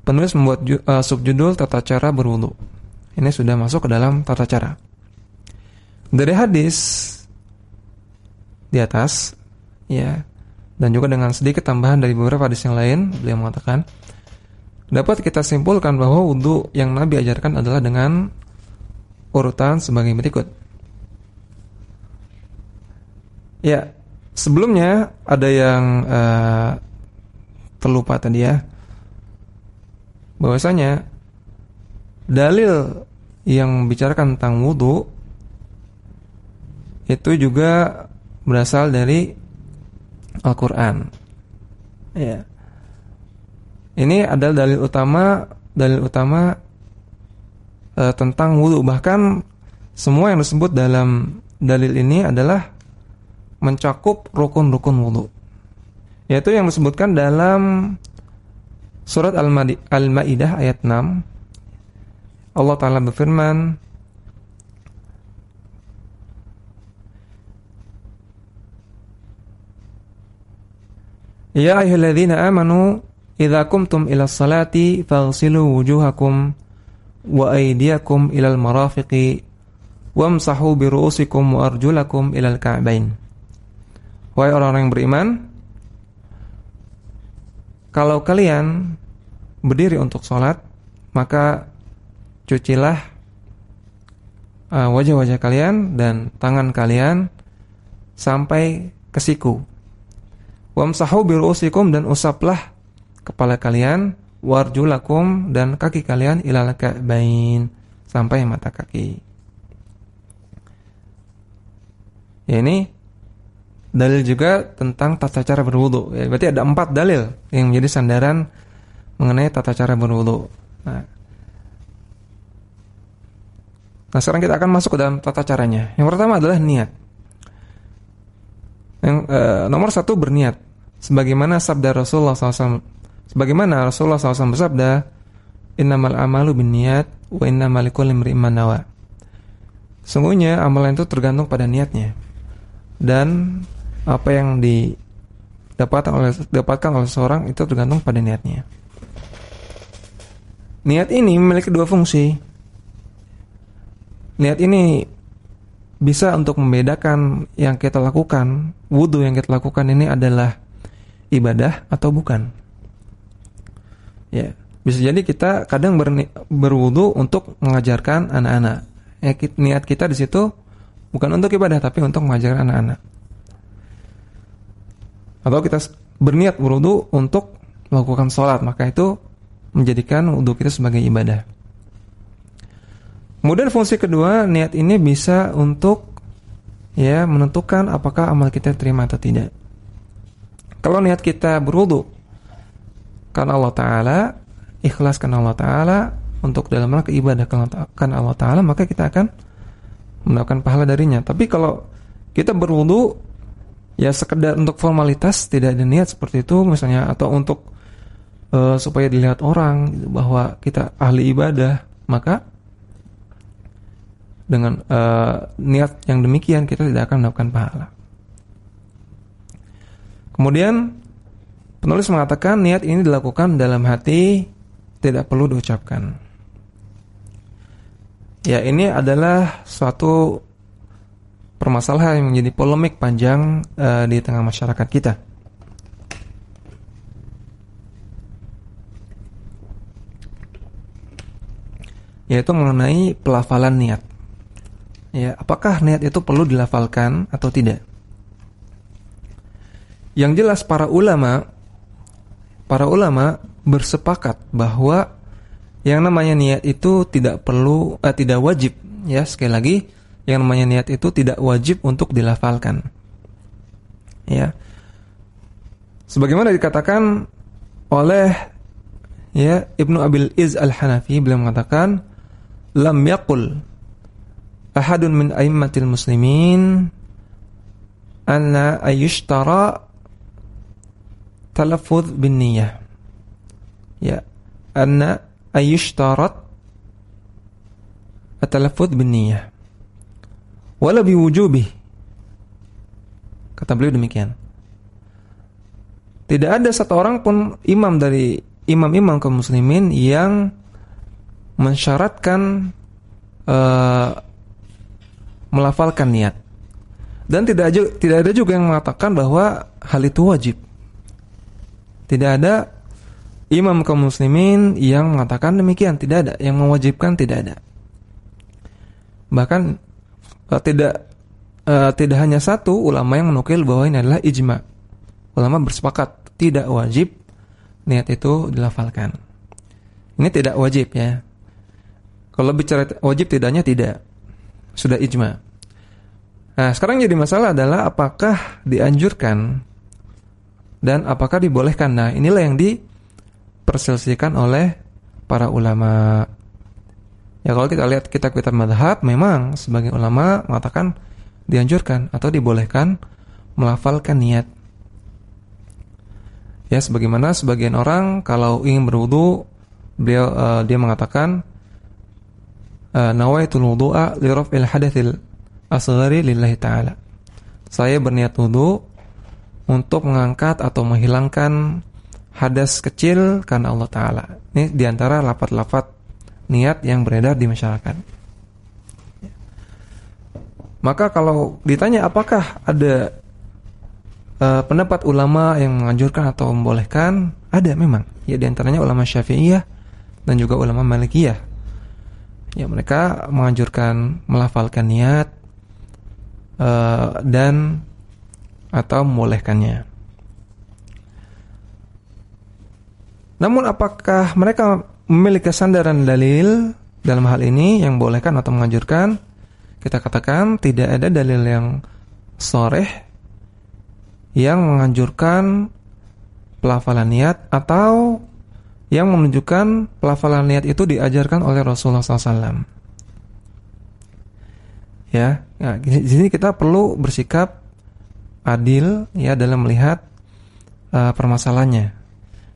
Penulis membuat uh, subjudul tata cara berwudu. Ini sudah masuk ke dalam tata cara. Dari hadis di atas, ya, dan juga dengan sedikit tambahan dari beberapa hadis yang lain, beliau mengatakan, dapat kita simpulkan bahwa wudhu yang Nabi ajarkan adalah dengan urutan sebagai berikut. Ya, sebelumnya ada yang uh, terlupa tadi ya, bahwasanya dalil yang bicarakan tentang wudhu itu juga berasal dari Al-Quran. Ya. Ini adalah dalil utama, dalil utama e, tentang wudhu. Bahkan semua yang disebut dalam dalil ini adalah mencakup rukun-rukun wudhu. Yaitu yang disebutkan dalam surat Al-Ma'idah ayat 6. Allah Ta'ala berfirman, Ya ayyuhalladzina amanu idza kumtum ila salati faghsilu wujuhakum wa aydiyakum ilal marafiqi wamsahu bi ru'usikum wa arjulakum ilal ka'bain. Wahai orang-orang yang beriman, kalau kalian berdiri untuk sholat, maka cucilah uh, wajah-wajah kalian dan tangan kalian sampai ke siku Wamsahu birusikum dan usaplah kepala kalian warjulakum dan kaki kalian ilal ka'bain sampai mata kaki. Ya ini dalil juga tentang tata cara berwudu. Ya, berarti ada empat dalil yang menjadi sandaran mengenai tata cara berwudu. Nah, nah sekarang kita akan masuk ke dalam tata caranya. Yang pertama adalah niat. Yang eh, nomor satu berniat. Sebagaimana sabda Rasulullah SAW sebagaimana Rasulullah SAW bersabda innamal amalu binniyat wa innamal likulli imrin nawa. Sungguhnya amalan itu tergantung pada niatnya. Dan apa yang didapatkan oleh dapatkan oleh seorang itu tergantung pada niatnya. Niat ini memiliki dua fungsi. Niat ini bisa untuk membedakan yang kita lakukan wudhu yang kita lakukan ini adalah ibadah atau bukan. Ya, bisa jadi kita kadang ber, berwudu untuk mengajarkan anak-anak. Ya, niat kita di situ bukan untuk ibadah tapi untuk mengajarkan anak-anak. Atau kita berniat berwudu untuk melakukan sholat, maka itu menjadikan wudu kita sebagai ibadah. Kemudian fungsi kedua, niat ini bisa untuk ya menentukan apakah amal kita terima atau tidak. Kalau niat kita berwudu karena Allah Ta'ala, ikhlas karena Allah Ta'ala, untuk dalam rangka ibadah karena Allah Ta'ala, maka kita akan mendapatkan pahala darinya. Tapi kalau kita berwudu ya sekedar untuk formalitas, tidak ada niat seperti itu misalnya, atau untuk uh, supaya dilihat orang gitu, bahwa kita ahli ibadah, maka dengan uh, niat yang demikian kita tidak akan mendapatkan pahala. Kemudian penulis mengatakan niat ini dilakukan dalam hati tidak perlu diucapkan. Ya, ini adalah suatu permasalahan yang menjadi polemik panjang uh, di tengah masyarakat kita. Yaitu mengenai pelafalan niat. Ya, apakah niat itu perlu dilafalkan atau tidak? Yang jelas para ulama para ulama bersepakat bahwa yang namanya niat itu tidak perlu eh, tidak wajib ya sekali lagi yang namanya niat itu tidak wajib untuk dilafalkan. Ya. Sebagaimana dikatakan oleh ya Ibnu Abil Iz Al-Hanafi beliau mengatakan lam yaqul ahadun min aimmatil muslimin anna ayushtara talaffuz bin niyah. Ya, anna ayushtarat at-talaffuz bin niyah. Wala biwujubih. Kata beliau demikian. Tidak ada satu orang pun imam dari imam-imam kaum muslimin yang mensyaratkan uh, melafalkan niat. Dan tidak ada, tidak ada juga yang mengatakan bahwa hal itu wajib. Tidak ada imam kaum muslimin yang mengatakan demikian, tidak ada yang mewajibkan, tidak ada. Bahkan uh, tidak uh, tidak hanya satu ulama yang menukil bahwa ini adalah ijma. Ulama bersepakat tidak wajib niat itu dilafalkan. Ini tidak wajib ya. Kalau bicara wajib tidaknya tidak. Sudah ijma. Nah, sekarang jadi masalah adalah apakah dianjurkan dan apakah dibolehkan. Nah, inilah yang diperselisihkan oleh para ulama. Ya kalau kita lihat kitab-kitab madhab, memang sebagai ulama mengatakan dianjurkan atau dibolehkan melafalkan niat. Ya, sebagaimana sebagian orang kalau ingin berwudu, beliau uh, dia mengatakan nawaitul wudu'a li raf'il hadatsil asghari lillahi ta'ala. Saya berniat wudhu untuk mengangkat atau menghilangkan hadas kecil karena Allah Ta'ala. Ini di antara lapat-lapat niat yang beredar di masyarakat. Maka kalau ditanya apakah ada uh, pendapat ulama yang menganjurkan atau membolehkan, ada memang. Ya di antaranya ulama Syafi'iyah dan juga ulama Malikiyah. Ya mereka menganjurkan melafalkan niat uh, dan atau membolehkannya. Namun apakah mereka memiliki sandaran dalil dalam hal ini yang bolehkan atau menganjurkan? Kita katakan tidak ada dalil yang soreh yang menganjurkan pelafalan niat atau yang menunjukkan pelafalan niat itu diajarkan oleh Rasulullah SAW. Ya, Nah, di sini kita perlu bersikap adil ya dalam melihat uh, permasalahannya.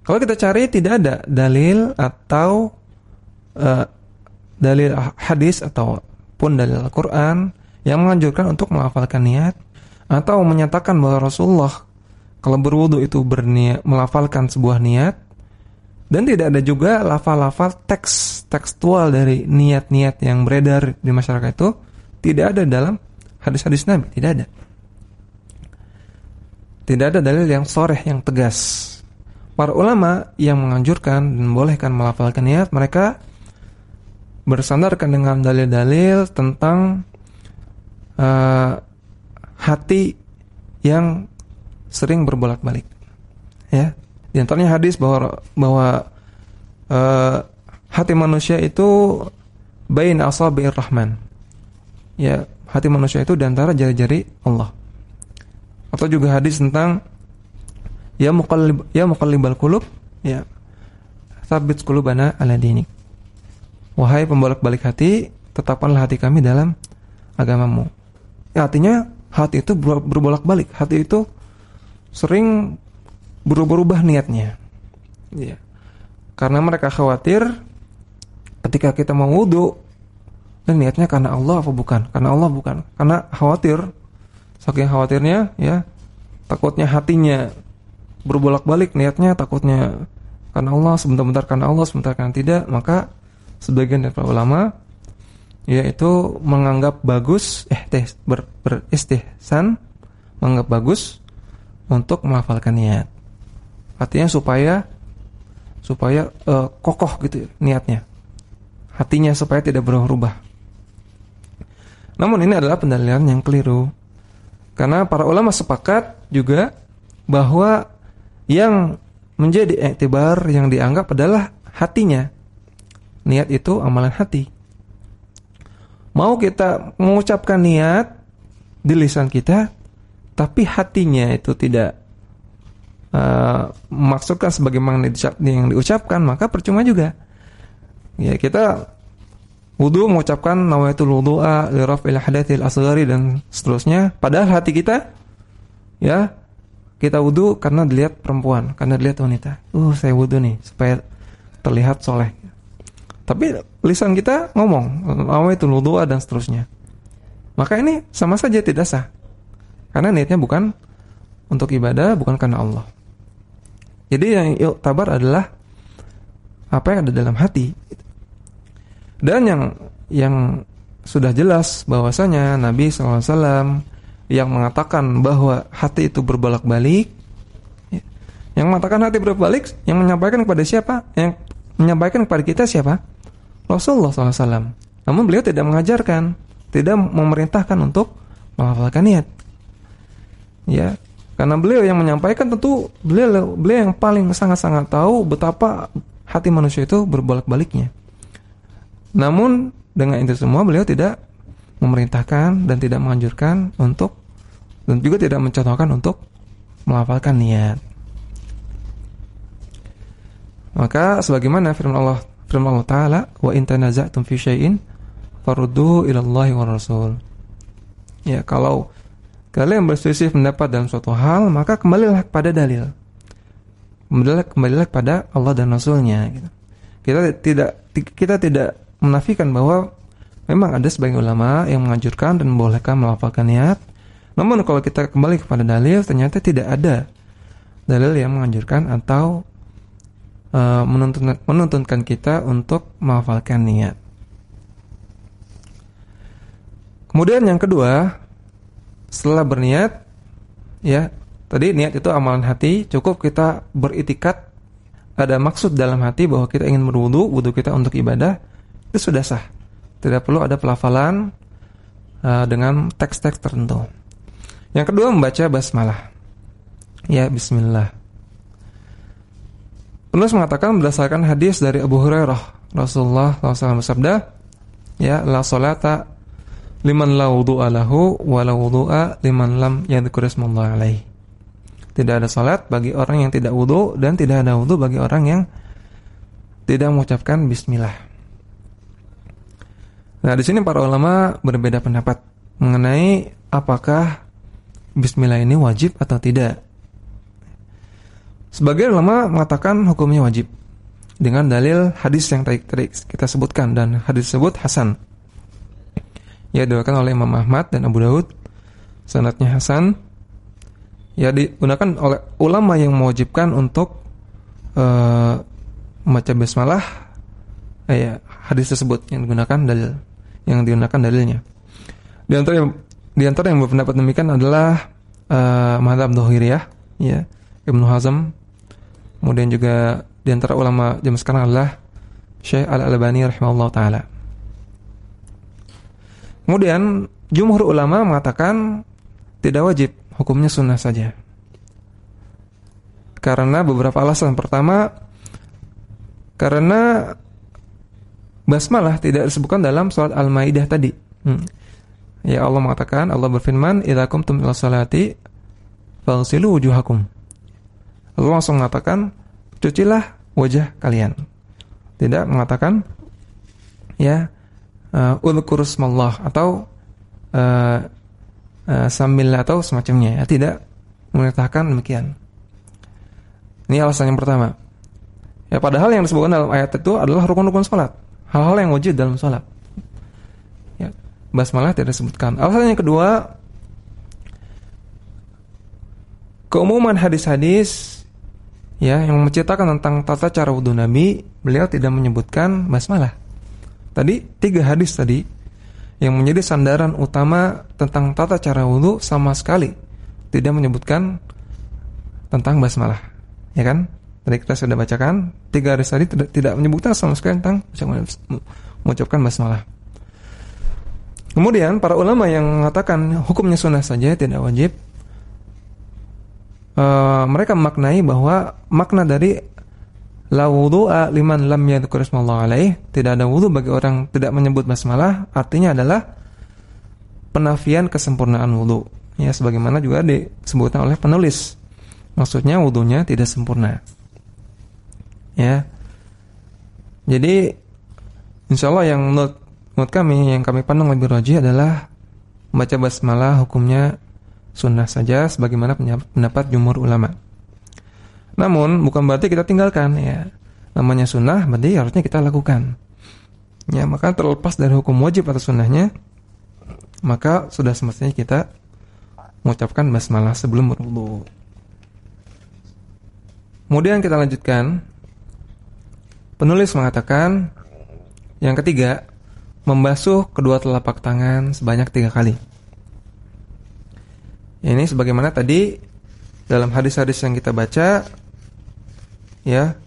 Kalau kita cari tidak ada dalil atau uh, dalil hadis ataupun dalil Al-Qur'an yang menganjurkan untuk melafalkan niat atau menyatakan bahwa Rasulullah kalau berwudu itu berniat melafalkan sebuah niat dan tidak ada juga lafal-lafal teks tekstual dari niat-niat yang beredar di masyarakat itu tidak ada dalam hadis-hadis Nabi, tidak ada. Tidak ada dalil yang soreh, yang tegas. Para ulama yang menganjurkan dan membolehkan melafalkan niat, mereka bersandarkan dengan dalil-dalil tentang uh, hati yang sering berbolak-balik. Ya, di antaranya hadis bahwa bahwa uh, hati manusia itu bain asabi'ir rahman ya hati manusia itu di antara jari-jari Allah. Atau juga hadis tentang ya muqallib ya muqallibal qulub ya sabit qulubana ala dinik. Wahai pembolak-balik hati, tetapkanlah hati kami dalam agamamu. Ya artinya hati itu berbolak-balik, hati itu sering berubah-ubah niatnya. Ya. Karena mereka khawatir ketika kita mau wudhu dan niatnya karena Allah apa bukan? Karena Allah bukan. Karena khawatir, saking khawatirnya ya, takutnya hatinya berbolak-balik niatnya takutnya karena Allah sebentar-bentar karena Allah sebentar karena tidak, maka sebagian dari para ulama yaitu menganggap bagus eh teh ber, beristihsan menganggap bagus untuk melafalkan niat. Artinya supaya supaya uh, kokoh gitu niatnya. Hatinya supaya tidak berubah-ubah. Namun ini adalah pendalilan yang keliru. Karena para ulama sepakat juga bahwa yang menjadi iktibar yang dianggap adalah hatinya. Niat itu amalan hati. Mau kita mengucapkan niat di lisan kita, tapi hatinya itu tidak uh, maksudkan sebagaimana yang diucapkan, maka percuma juga. Ya, kita Wudu mengucapkan nawaitul wudu'a li raf'il hadatsil asghari dan seterusnya. Padahal hati kita ya kita wudhu karena dilihat perempuan, karena dilihat wanita. Uh, saya wudhu nih supaya terlihat soleh. Tapi lisan kita ngomong, awal itu wudhu dan seterusnya. Maka ini sama saja tidak sah. Karena niatnya bukan untuk ibadah, bukan karena Allah. Jadi yang tabar adalah apa yang ada dalam hati. Dan yang yang sudah jelas bahwasanya Nabi SAW yang mengatakan bahwa hati itu berbolak-balik, ya, yang mengatakan hati berbolak, yang menyampaikan kepada siapa? Yang menyampaikan kepada kita siapa? Rasulullah SAW. Namun beliau tidak mengajarkan, tidak memerintahkan untuk menghafalkan niat. Ya, karena beliau yang menyampaikan tentu beliau beliau yang paling sangat-sangat tahu betapa hati manusia itu berbolak-baliknya. Namun dengan itu semua beliau tidak memerintahkan dan tidak menganjurkan untuk dan juga tidak mencontohkan untuk melafalkan niat. Maka sebagaimana firman Allah firman Allah taala wa in tanaza'tum fi syai'in farudduhu ila Allah wa Rasul. Ya, kalau kalian berselisih pendapat dalam suatu hal, maka kembalilah kepada dalil kembalilah kembalilah kepada Allah dan Rasulnya gitu. Kita tidak kita tidak menafikan bahwa memang ada sebagian ulama yang menganjurkan dan membolehkan melafalkan niat. Namun kalau kita kembali kepada dalil ternyata tidak ada dalil yang menganjurkan atau uh, menuntun, menuntunkan kita untuk melafalkan niat. Kemudian yang kedua, setelah berniat ya Tadi niat itu amalan hati, cukup kita beritikat ada maksud dalam hati bahwa kita ingin berwudu, wudu kita untuk ibadah, itu sudah sah. Tidak perlu ada pelafalan uh, dengan teks-teks tertentu. Yang kedua membaca basmalah. Ya, bismillah. Penulis mengatakan berdasarkan hadis dari Abu Hurairah, Rasulullah SAW bersabda, ya, la salata liman la wudu'a lahu wa la wudu'a liman lam yadhkurismallah alaihi. Tidak ada salat bagi orang yang tidak wudhu dan tidak ada wudhu bagi orang yang tidak mengucapkan bismillah. Nah, di sini para ulama berbeda pendapat mengenai apakah bismillah ini wajib atau tidak. Sebagian ulama mengatakan hukumnya wajib dengan dalil hadis yang tadi kita sebutkan dan hadis tersebut hasan. Ya diriwayatkan oleh Imam Ahmad dan Abu Daud. Sanatnya hasan ya digunakan oleh ulama yang mewajibkan untuk uh, membaca basmalah eh, ya, hadis tersebut yang digunakan dalil yang digunakan dalilnya. Di antara yang di antara yang berpendapat demikian adalah uh, Madhab Dhuhiriyah ya, Ibnu Hazm. Kemudian juga di antara ulama zaman sekarang adalah Syekh Al-Albani rahimahullah taala. Kemudian jumhur ulama mengatakan tidak wajib hukumnya sunnah saja. Karena beberapa alasan. Pertama, karena basmalah tidak disebutkan dalam surat Al-Maidah tadi. Hmm. Ya Allah mengatakan, Allah berfirman, "Idza qumtum salati faghsilu wujuhakum." Allah langsung mengatakan, "Cucilah wajah kalian." Tidak mengatakan ya uh, ulkurusmallah atau uh, uh, sambil atau semacamnya ya tidak mengatakan demikian. Ini alasan yang pertama. Ya padahal yang disebutkan dalam ayat itu adalah rukun-rukun salat, hal-hal yang wajib dalam salat. Ya, basmalah tidak disebutkan. Alasan yang kedua, keumuman hadis-hadis ya yang menceritakan tentang tata cara wudhu Nabi, beliau tidak menyebutkan basmalah. Tadi tiga hadis tadi yang menjadi sandaran utama tentang tata cara wudhu sama sekali tidak menyebutkan tentang basmalah, ya kan? Tadi kita sudah bacakan tiga hadis tadi tidak, menyebutkan sama sekali tentang mengucapkan basmalah. Kemudian para ulama yang mengatakan hukumnya sunnah saja tidak wajib, uh, mereka memaknai bahwa makna dari La wudu'a liman lam yadhkur ismallah alaih. Tidak ada wudu bagi orang tidak menyebut basmalah. Artinya adalah penafian kesempurnaan wudu. Ya, sebagaimana juga disebutkan oleh penulis. Maksudnya wudunya tidak sempurna. Ya. Jadi insya Allah yang menurut, menurut kami yang kami pandang lebih rajih adalah membaca basmalah hukumnya sunnah saja sebagaimana pendapat jumhur ulama. Namun bukan berarti kita tinggalkan ya. Namanya sunnah berarti harusnya kita lakukan. Ya, maka terlepas dari hukum wajib atau sunnahnya, maka sudah semestinya kita mengucapkan basmalah sebelum berwudu. Kemudian kita lanjutkan. Penulis mengatakan yang ketiga, membasuh kedua telapak tangan sebanyak tiga kali. Ini sebagaimana tadi dalam hadis-hadis yang kita baca, ya,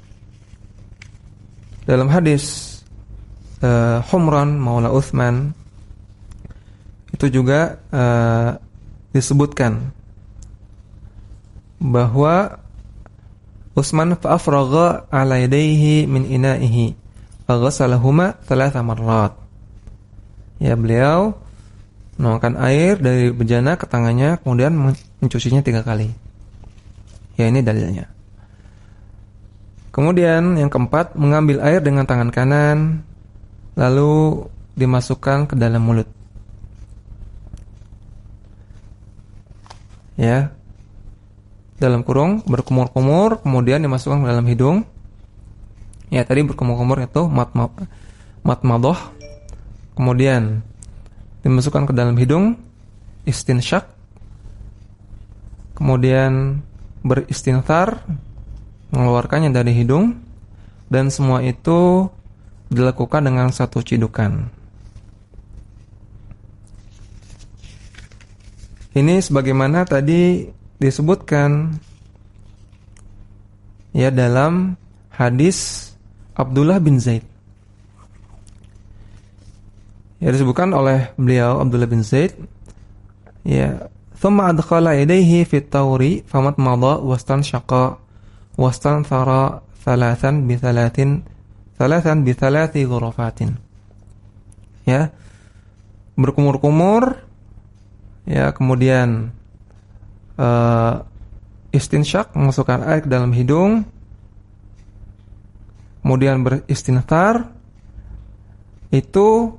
dalam hadis uh, Humran Maula Uthman itu juga uh, disebutkan bahwa Utsman fa'afragha ala yadayhi min ina'ihi Faghasalahuma thalatha marrat. Ya, beliau menuangkan air dari bejana ke tangannya kemudian mencucinya tiga kali. Ya, ini dalilnya. Kemudian yang keempat, mengambil air dengan tangan kanan lalu dimasukkan ke dalam mulut. Ya. Dalam kurung berkumur-kumur kemudian dimasukkan ke dalam hidung Ya tadi berkumur-kumur itu mat mat madoh. Kemudian dimasukkan ke dalam hidung istinsyak. Kemudian beristinthar mengeluarkannya dari hidung dan semua itu dilakukan dengan satu cidukan. Ini sebagaimana tadi disebutkan ya dalam hadis Abdullah bin Zaid. Ya disebutkan oleh beliau Abdullah bin Zaid ya thumma adkhala yadayhi fi tawri famat madha wastan syaqa wastan thara thalathan bi thalathin thalathan bi thalathi ghurafatin ya. Berkumur-kumur. Ya kemudian uh, istinsyak memasukkan air ke dalam hidung. Kemudian beristinfar itu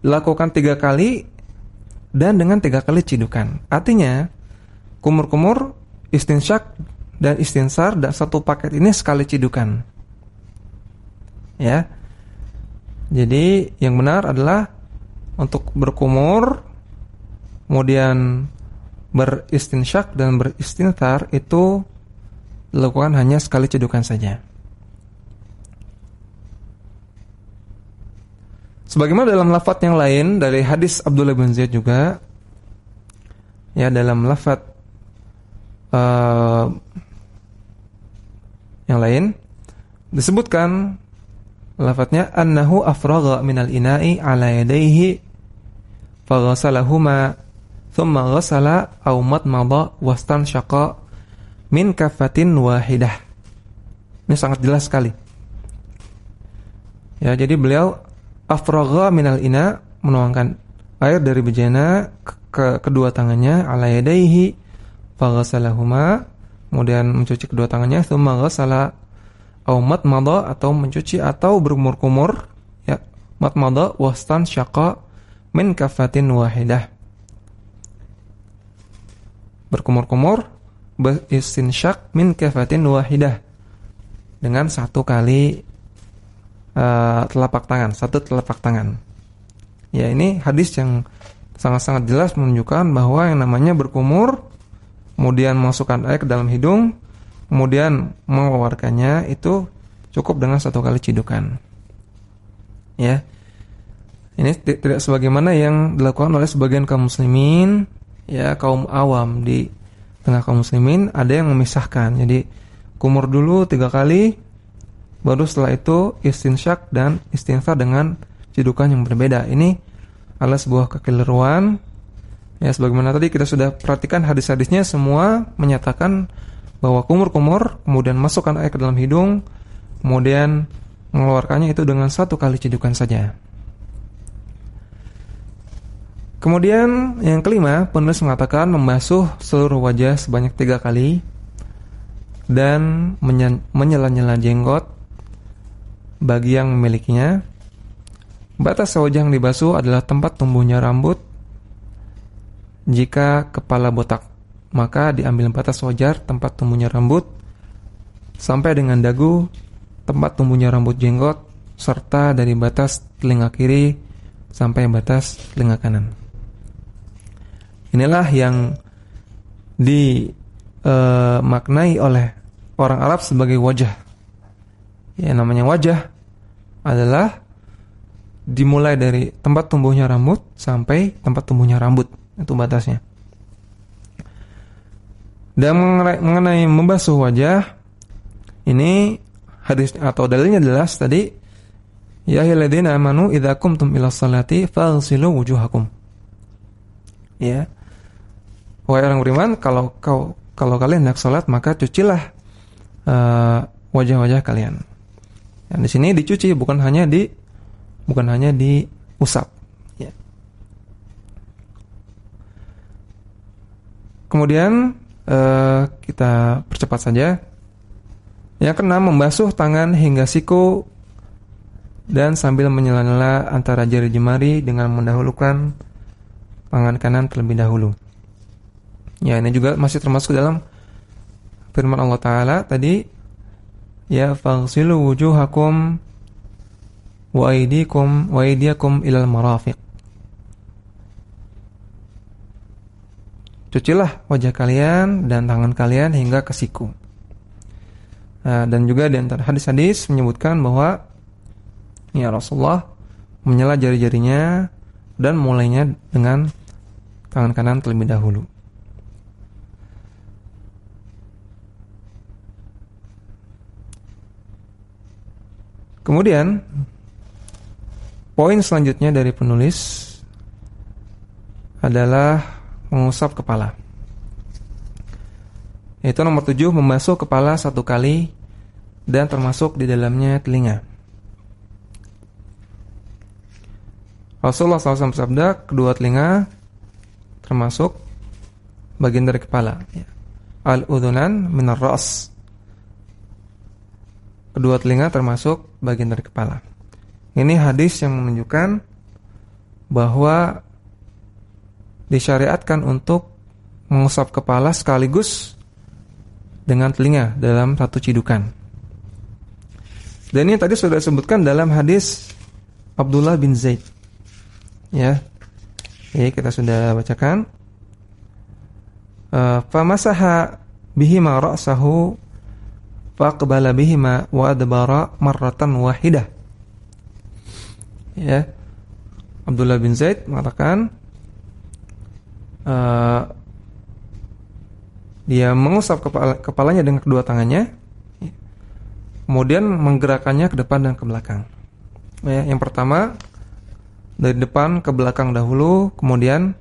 dilakukan tiga kali dan dengan tiga kali cidukan. Artinya kumur-kumur, istinsyak dan istinsar dan satu paket ini sekali cidukan. Ya. Jadi yang benar adalah untuk berkumur kemudian beristinsyak dan beristinsar itu dilakukan hanya sekali cidukan saja. Sebagaimana dalam lafaz yang lain dari hadis Abdullah bin Zaid juga ya dalam lafaz uh, yang lain disebutkan lafaznya annahu afragha minal ina'i ala yadayhi faghasalahuma thumma ghasala aw madmada wastanshaqa min kafatin wahidah. Ini sangat jelas sekali. Ya, jadi beliau afragha minal ina menuangkan air dari bejana ke, ke kedua tangannya ala yadaihi faghasalahuma kemudian mencuci kedua tangannya thumma ghasala au matmada atau mencuci atau berkumur-kumur ya matmada wastan syaqa min kafatin wahidah berkumur-kumur beristinsyak min kafatin wahidah dengan satu kali uh, telapak tangan, satu telapak tangan. Ya, ini hadis yang sangat-sangat jelas menunjukkan bahwa yang namanya berkumur, kemudian masukkan air ke dalam hidung, kemudian mengeluarkannya itu cukup dengan satu kali cidukan. Ya. Ini tidak sebagaimana yang dilakukan oleh sebagian kaum muslimin, ya kaum awam di tengah kaum muslimin ada yang memisahkan. Jadi kumur dulu tiga kali, baru setelah itu istinsyak dan istighfar dengan cidukan yang berbeda. Ini adalah sebuah kekeliruan. Ya, sebagaimana tadi kita sudah perhatikan hadis-hadisnya semua menyatakan bahwa kumur-kumur kemudian masukkan air ke dalam hidung, kemudian mengeluarkannya itu dengan satu kali cidukan saja. Kemudian yang kelima, penulis mengatakan membasuh seluruh wajah sebanyak tiga kali dan menyela-nyela jenggot bagi yang memilikinya. Batas wajah yang dibasuh adalah tempat tumbuhnya rambut, jika kepala botak, maka diambil batas wajar tempat tumbuhnya rambut sampai dengan dagu tempat tumbuhnya rambut jenggot serta dari batas telinga kiri sampai batas telinga kanan. Inilah yang dimaknai uh, oleh orang Arab sebagai wajah. Ya namanya wajah adalah dimulai dari tempat tumbuhnya rambut sampai tempat tumbuhnya rambut itu batasnya. Dan mengenai membasuh wajah ini hadis atau dalilnya jelas tadi ya ayyuhalladzina amanu idza qumtum ila sholati faghsilu wujuhakum. Ya. Wahai orang beriman, kalau kau kalau kalian hendak salat maka cucilah uh, wajah-wajah kalian. Dan di sini dicuci bukan hanya di bukan hanya diusap. Ya. Kemudian uh, kita percepat saja. Yang keenam membasuh tangan hingga siku dan sambil menyela-nyela antara jari jemari dengan mendahulukan tangan kanan terlebih dahulu. Ya, ini juga masih termasuk dalam firman Allah taala tadi ya faghsilu wujuhakum wa aydikum wa aydiyakum ilal marafiq. Cucilah wajah kalian dan tangan kalian hingga ke siku. Nah, dan juga di antara hadis-hadis menyebutkan bahwa ya Rasulullah menyela jari-jarinya dan mulainya dengan tangan kanan terlebih dahulu. Kemudian poin selanjutnya dari penulis adalah mengusap kepala. Yaitu nomor tujuh membasuh kepala satu kali dan termasuk di dalamnya telinga. Rasulullah SAW bersabda, kedua telinga termasuk bagian dari kepala. Al-udhunan minar ras kedua telinga termasuk bagian dari kepala. Ini hadis yang menunjukkan bahwa disyariatkan untuk mengusap kepala sekaligus dengan telinga dalam satu cidukan. Dan ini tadi sudah disebutkan dalam hadis Abdullah bin Zaid. Ya. Oke, kita sudah bacakan. Uh, Famasaha bihi ma ra'sahu faqbala bihima wa adbara marratan wahidah. Ya. Abdullah bin Zaid mengatakan uh, dia mengusap kepala, kepalanya dengan kedua tangannya kemudian menggerakkannya ke depan dan ke belakang. Ya, yang pertama dari depan ke belakang dahulu, kemudian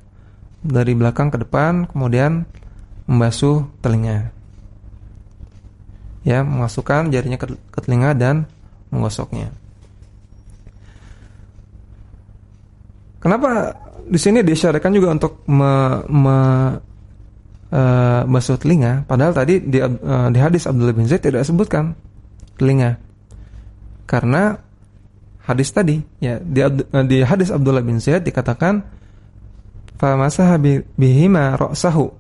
dari belakang ke depan, kemudian membasuh telinga ya memasukkan jarinya ke, ke telinga dan menggosoknya. Kenapa di sini disyaratkan juga untuk me, me, uh, basuh telinga? Padahal tadi di, uh, di hadis Abdullah bin Zaid tidak sebutkan telinga, karena hadis tadi ya di, uh, di hadis Abdullah bin Zaid dikatakan famasaha bihima ra'sahu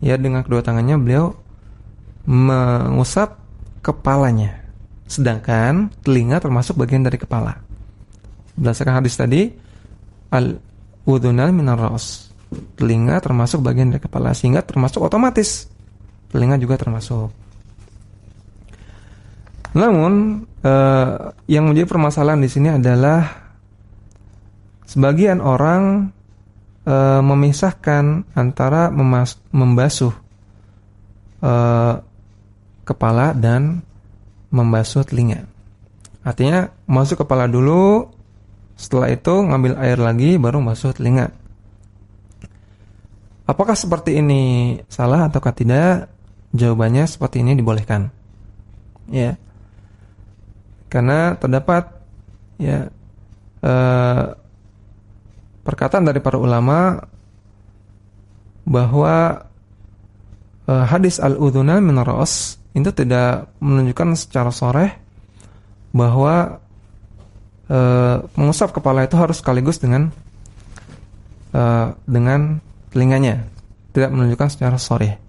ya dengan kedua tangannya beliau mengusap kepalanya. Sedangkan telinga termasuk bagian dari kepala. Berdasarkan hadis tadi, al-udhunan minar ra's. Telinga termasuk bagian dari kepala sehingga termasuk otomatis. Telinga juga termasuk. Namun eh, yang menjadi permasalahan di sini adalah sebagian orang eh, memisahkan antara memas membasuh eh, kepala dan membasuh telinga. Artinya masuk kepala dulu, setelah itu ngambil air lagi baru membasuh telinga. Apakah seperti ini salah atau tidak? Jawabannya seperti ini dibolehkan. Ya. Karena terdapat ya eh, perkataan dari para ulama bahwa eh, hadis al-udhuna min itu tidak menunjukkan secara sore bahwa e, mengusap kepala itu harus sekaligus dengan e, dengan telinganya, tidak menunjukkan secara sore.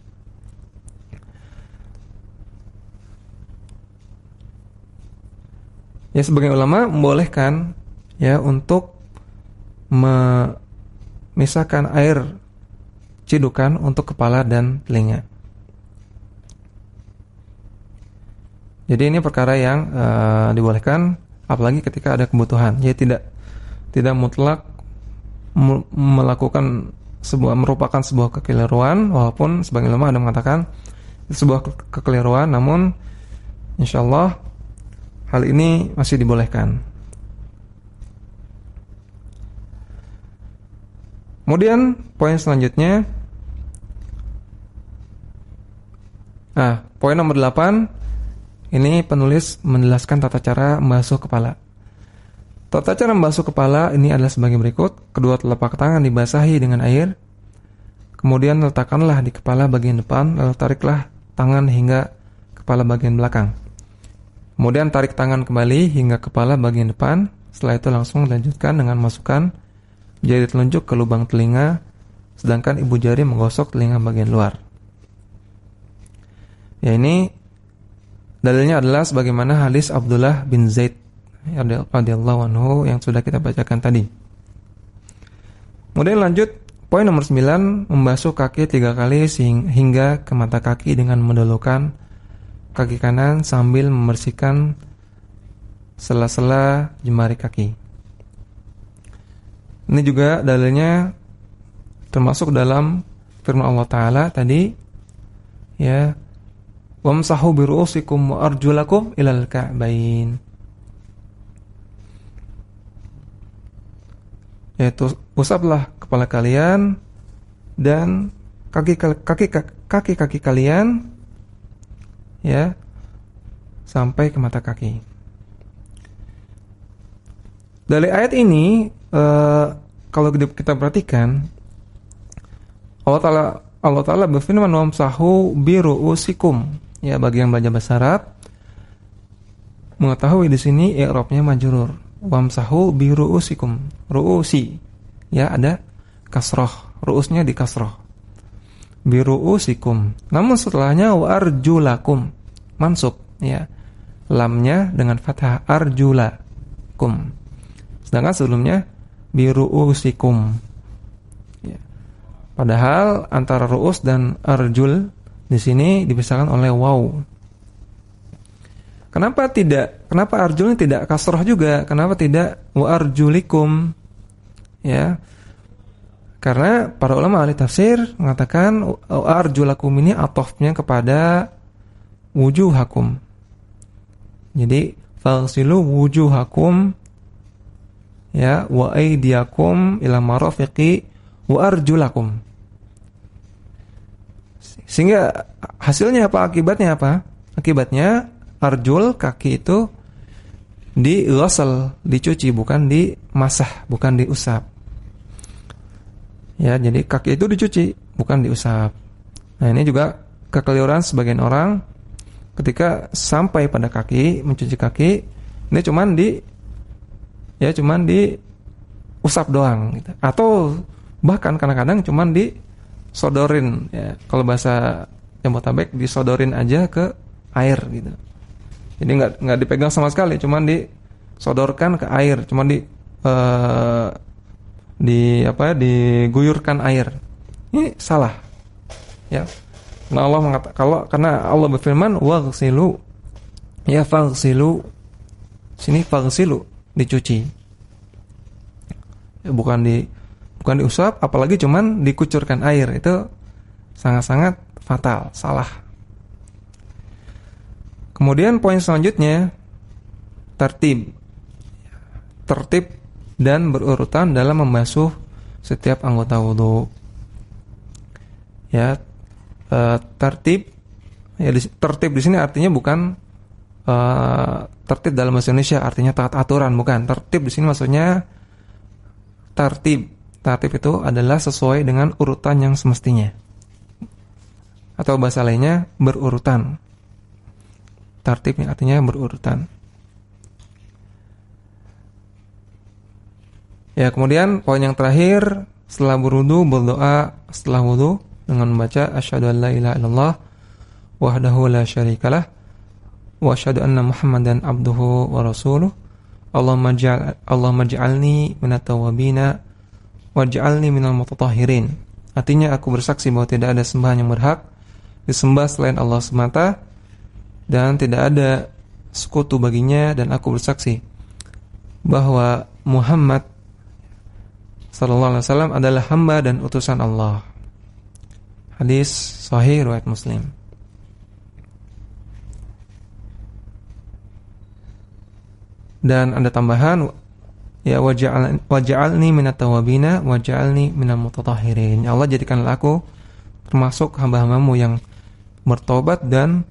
Ya sebagai ulama membolehkan ya untuk memisahkan air cidukan untuk kepala dan telinga. Jadi ini perkara yang uh, dibolehkan apalagi ketika ada kebutuhan. Jadi tidak tidak mutlak melakukan sebuah merupakan sebuah kekeliruan walaupun sebagian ulama ada mengatakan sebuah kekeliruan namun insyaallah hal ini masih dibolehkan. Kemudian poin selanjutnya Nah, poin nomor 8 ini penulis menjelaskan tata cara membasuh kepala. Tata cara membasuh kepala ini adalah sebagai berikut. Kedua telapak tangan dibasahi dengan air. Kemudian letakkanlah di kepala bagian depan, lalu tariklah tangan hingga kepala bagian belakang. Kemudian tarik tangan kembali hingga kepala bagian depan. Setelah itu langsung dilanjutkan dengan masukkan jari telunjuk ke lubang telinga, sedangkan ibu jari menggosok telinga bagian luar. Ya ini dalilnya adalah sebagaimana hadis Abdullah bin Zaid radhiyallahu anhu yang sudah kita bacakan tadi. Kemudian lanjut poin nomor 9 membasuh kaki tiga kali hingga ke mata kaki dengan mendulukan kaki kanan sambil membersihkan sela-sela jemari kaki. Ini juga dalilnya termasuk dalam firman Allah taala tadi ya wamsahu birusikum wa arjulakum ilal ka'bain yaitu usaplah kepala kalian dan kaki kaki kaki kaki kalian ya sampai ke mata kaki. Dari ayat ini uh, kalau kita perhatikan Allah taala Allah taala berfirman wamsahu biruusikum ya bagi yang belajar bahasa Arab mengetahui di sini i'rabnya majrur wamsahu bi ru'usikum. Ru'usi. Ya, ada kasroh. Ru'usnya di kasroh. Bi ru'usikum. Namun setelahnya wa arjulakum. Mansub, ya. Lamnya dengan fathah arjulakum. Sedangkan sebelumnya bi ru'usikum. Ya. Padahal antara ru'us dan arjul di sini dipisahkan oleh waw Kenapa tidak? Kenapa arjulnya tidak kasroh juga? Kenapa tidak wa arjulikum? Ya. Karena para ulama ahli tafsir mengatakan arjulakum ini atofnya kepada wujuhakum. Jadi falsilu wujuhakum ya wa aydiyakum ila marafiqi wa arjulakum. Sehingga hasilnya apa? Akibatnya apa? Akibatnya arjul kaki itu di dicuci bukan dimasah, bukan diusap. Ya, jadi kaki itu dicuci, bukan diusap. Nah, ini juga kekeliruan sebagian orang ketika sampai pada kaki, mencuci kaki, ini cuman di ya cuman di usap doang gitu. Atau bahkan kadang-kadang cuman di sodorin ya. Kalau bahasa yang Jabotabek disodorin aja ke air gitu. Jadi nggak nggak dipegang sama sekali, cuman disodorkan ke air, cuman di uh, di apa diguyurkan air. Ini salah. Ya. Nah Allah mengatakan kalau karena Allah berfirman waghsilu ya faghsilu sini faghsilu dicuci. Ya, bukan di bukan diusap apalagi cuman dikucurkan air itu sangat-sangat fatal, salah. Kemudian poin selanjutnya tertib. Tertib dan berurutan dalam membasuh setiap anggota wudhu. Ya, e, tertib ya tertib di sini artinya bukan e, tertib dalam bahasa Indonesia artinya taat aturan bukan. Tertib di sini maksudnya tertib. Tertib itu adalah sesuai dengan urutan yang semestinya. Atau bahasa lainnya berurutan tartib yang artinya berurutan. Ya, kemudian poin yang terakhir setelah berwudu berdoa setelah wudu dengan membaca asyhadu an la ilaha illallah wahdahu la syarikalah wa asyhadu anna muhammadan abduhu wa rasuluh Allahumma ja'al Allahumma ja'alni minat waj'alni minal mutatahhirin artinya aku bersaksi bahwa tidak ada sembahan yang berhak disembah selain Allah semata dan tidak ada sekutu baginya dan aku bersaksi bahwa Muhammad sallallahu alaihi wasallam adalah hamba dan utusan Allah. Hadis sahih riwayat Muslim. Dan ada tambahan ya waj'al waj'alni minat tawabina waj'alni minal mutatahhirin. Ya Allah jadikanlah aku termasuk hamba-hambamu yang bertobat dan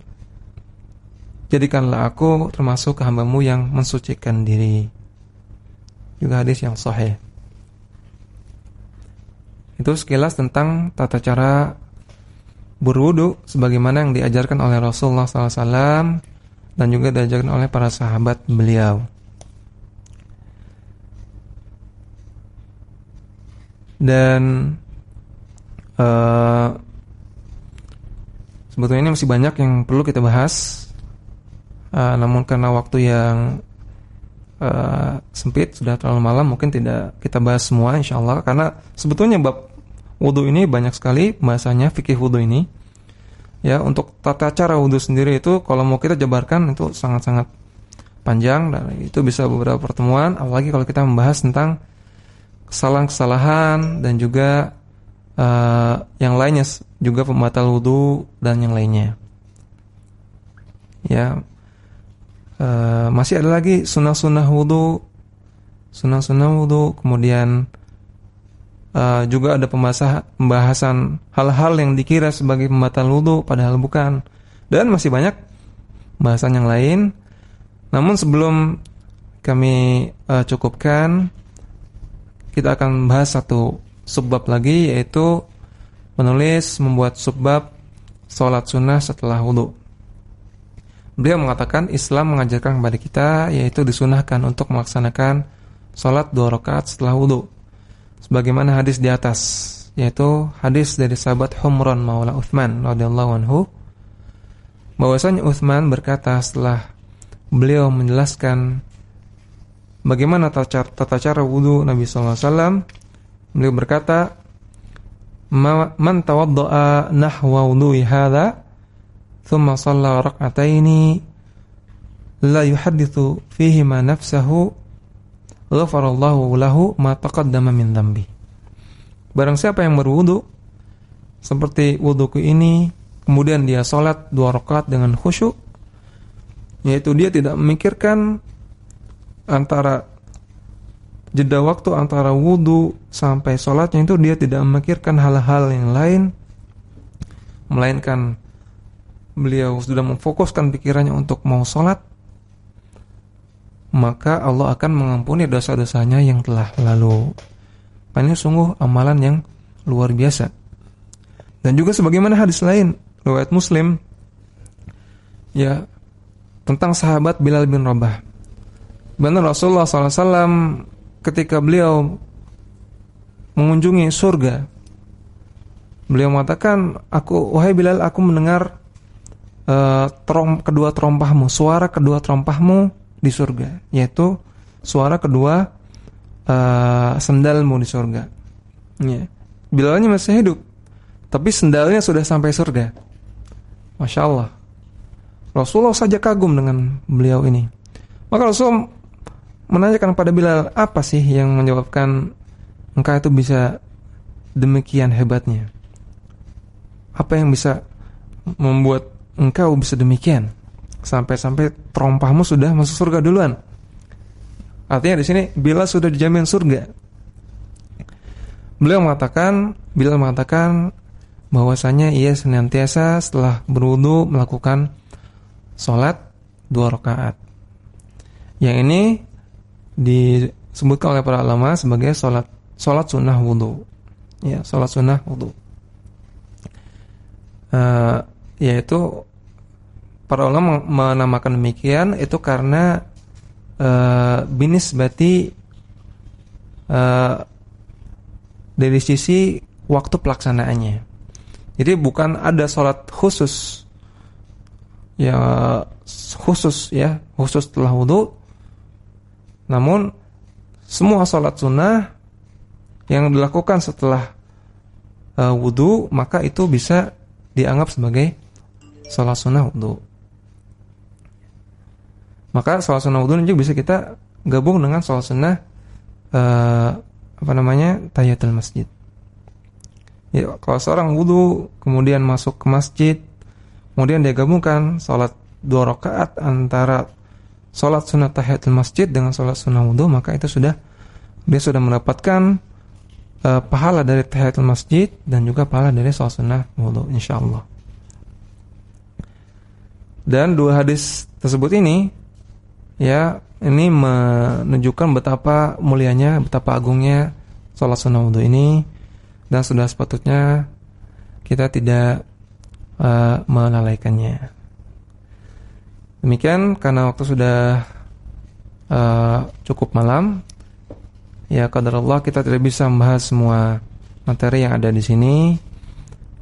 jadikanlah aku termasuk hambamu yang mensucikan diri. Juga hadis yang sahih. Itu sekilas tentang tata cara berwudu sebagaimana yang diajarkan oleh Rasulullah SAW dan juga diajarkan oleh para sahabat beliau. Dan uh, sebetulnya ini masih banyak yang perlu kita bahas. Uh, namun karena waktu yang uh, sempit sudah terlalu malam mungkin tidak kita bahas semua insya Allah karena sebetulnya bab wudhu ini banyak sekali bahasanya fikih wudhu ini. Ya untuk tata cara wudhu sendiri itu kalau mau kita jabarkan itu sangat-sangat panjang. Dan itu bisa beberapa pertemuan. Apalagi kalau kita membahas tentang kesalahan-kesalahan dan juga uh, yang lainnya juga pembatal wudhu dan yang lainnya. Ya, uh, masih ada lagi sunnah-sunnah wudhu, sunnah-sunnah wudhu, kemudian uh, juga ada pembahasan, hal-hal yang dikira sebagai pembatal wudhu, padahal bukan, dan masih banyak bahasan yang lain. Namun sebelum kami uh, cukupkan, kita akan bahas satu subbab lagi yaitu penulis membuat subbab sholat sunnah setelah wudhu. Beliau mengatakan Islam mengajarkan kepada kita yaitu disunahkan untuk melaksanakan sholat dua rakaat setelah wudhu. Sebagaimana hadis di atas yaitu hadis dari sahabat Humran Maula Uthman radhiyallahu anhu bahwasanya Uthman berkata setelah beliau menjelaskan bagaimana tata cara, wudhu Nabi sallallahu alaihi wasallam Beliau berkata, "Man tawaddaa nahwa wudu'i hadza, thumma shalla rak'ataini la yuhaddithu fihi ma nafsahu, ghafarallahu lahu ma taqaddama min dhanbi." Barang siapa yang berwudu seperti wuduku ini, kemudian dia salat dua rakaat dengan khusyuk, yaitu dia tidak memikirkan antara jeda waktu antara wudhu sampai sholatnya itu dia tidak memikirkan hal-hal yang lain melainkan beliau sudah memfokuskan pikirannya untuk mau sholat maka Allah akan mengampuni dosa-dosanya yang telah lalu. Ini sungguh amalan yang luar biasa. Dan juga sebagaimana hadis lain riwayat muslim ya tentang sahabat Bilal bin Rabah benar Rasulullah SAW ketika beliau mengunjungi surga beliau mengatakan aku wahai Bilal aku mendengar uh, trom, kedua terompahmu suara kedua terompahmu di surga yaitu suara kedua uh, sendalmu di surga. Ya. Bilalnya masih hidup tapi sendalnya sudah sampai surga. Masya Allah. Rasulullah saja kagum dengan beliau ini. Maka Rasul menanyakan pada Bilal apa sih yang menyebabkan engkau itu bisa demikian hebatnya? Apa yang bisa membuat engkau bisa demikian? Sampai-sampai terompahmu sudah masuk surga duluan. Artinya di sini Bilal sudah dijamin surga. Beliau mengatakan Bilal mengatakan bahwasanya ia senantiasa setelah berwudu melakukan sholat dua rakaat. Yang ini disebutkan oleh para ulama sebagai sholat sholat sunnah wudhu ya sholat sunnah wudhu uh, yaitu para ulama menamakan demikian itu karena uh, binis bati uh, dari sisi waktu pelaksanaannya. Jadi bukan ada sholat khusus ya khusus ya khusus setelah wudhu. Namun semua sholat sunnah yang dilakukan setelah uh, wudhu maka itu bisa dianggap sebagai sholat sunnah wudhu. Maka sholat sunnah wudhu juga bisa kita gabung dengan sholat sunnah uh, apa namanya tahiyatul masjid. Ya, kalau seorang wudhu kemudian masuk ke masjid, kemudian dia gabungkan sholat dua rakaat antara sholat sunnah tahiyatul masjid dengan sholat sunnah wudhu, maka itu sudah dia sudah mendapatkan uh, pahala dari tahiyatul masjid dan juga pahala dari sholat sunnah wudhu, insyaallah. Dan dua hadis tersebut ini, ya ini menunjukkan betapa mulianya, betapa agungnya sholat sunnah wudhu ini dan sudah sepatutnya kita tidak uh, melalaikannya. Demikian karena waktu sudah uh, cukup malam, ya kadar Allah kita tidak bisa membahas semua materi yang ada di sini.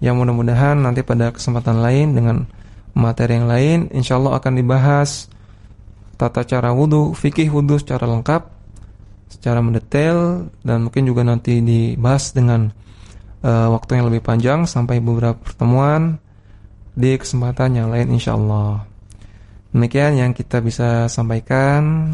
Yang mudah-mudahan nanti pada kesempatan lain dengan materi yang lain, insya Allah akan dibahas tata cara wudhu, fikih wudhu secara lengkap, secara mendetail, dan mungkin juga nanti dibahas dengan uh, waktu yang lebih panjang sampai beberapa pertemuan di kesempatan yang lain insya Allah. Demikian yang kita bisa sampaikan.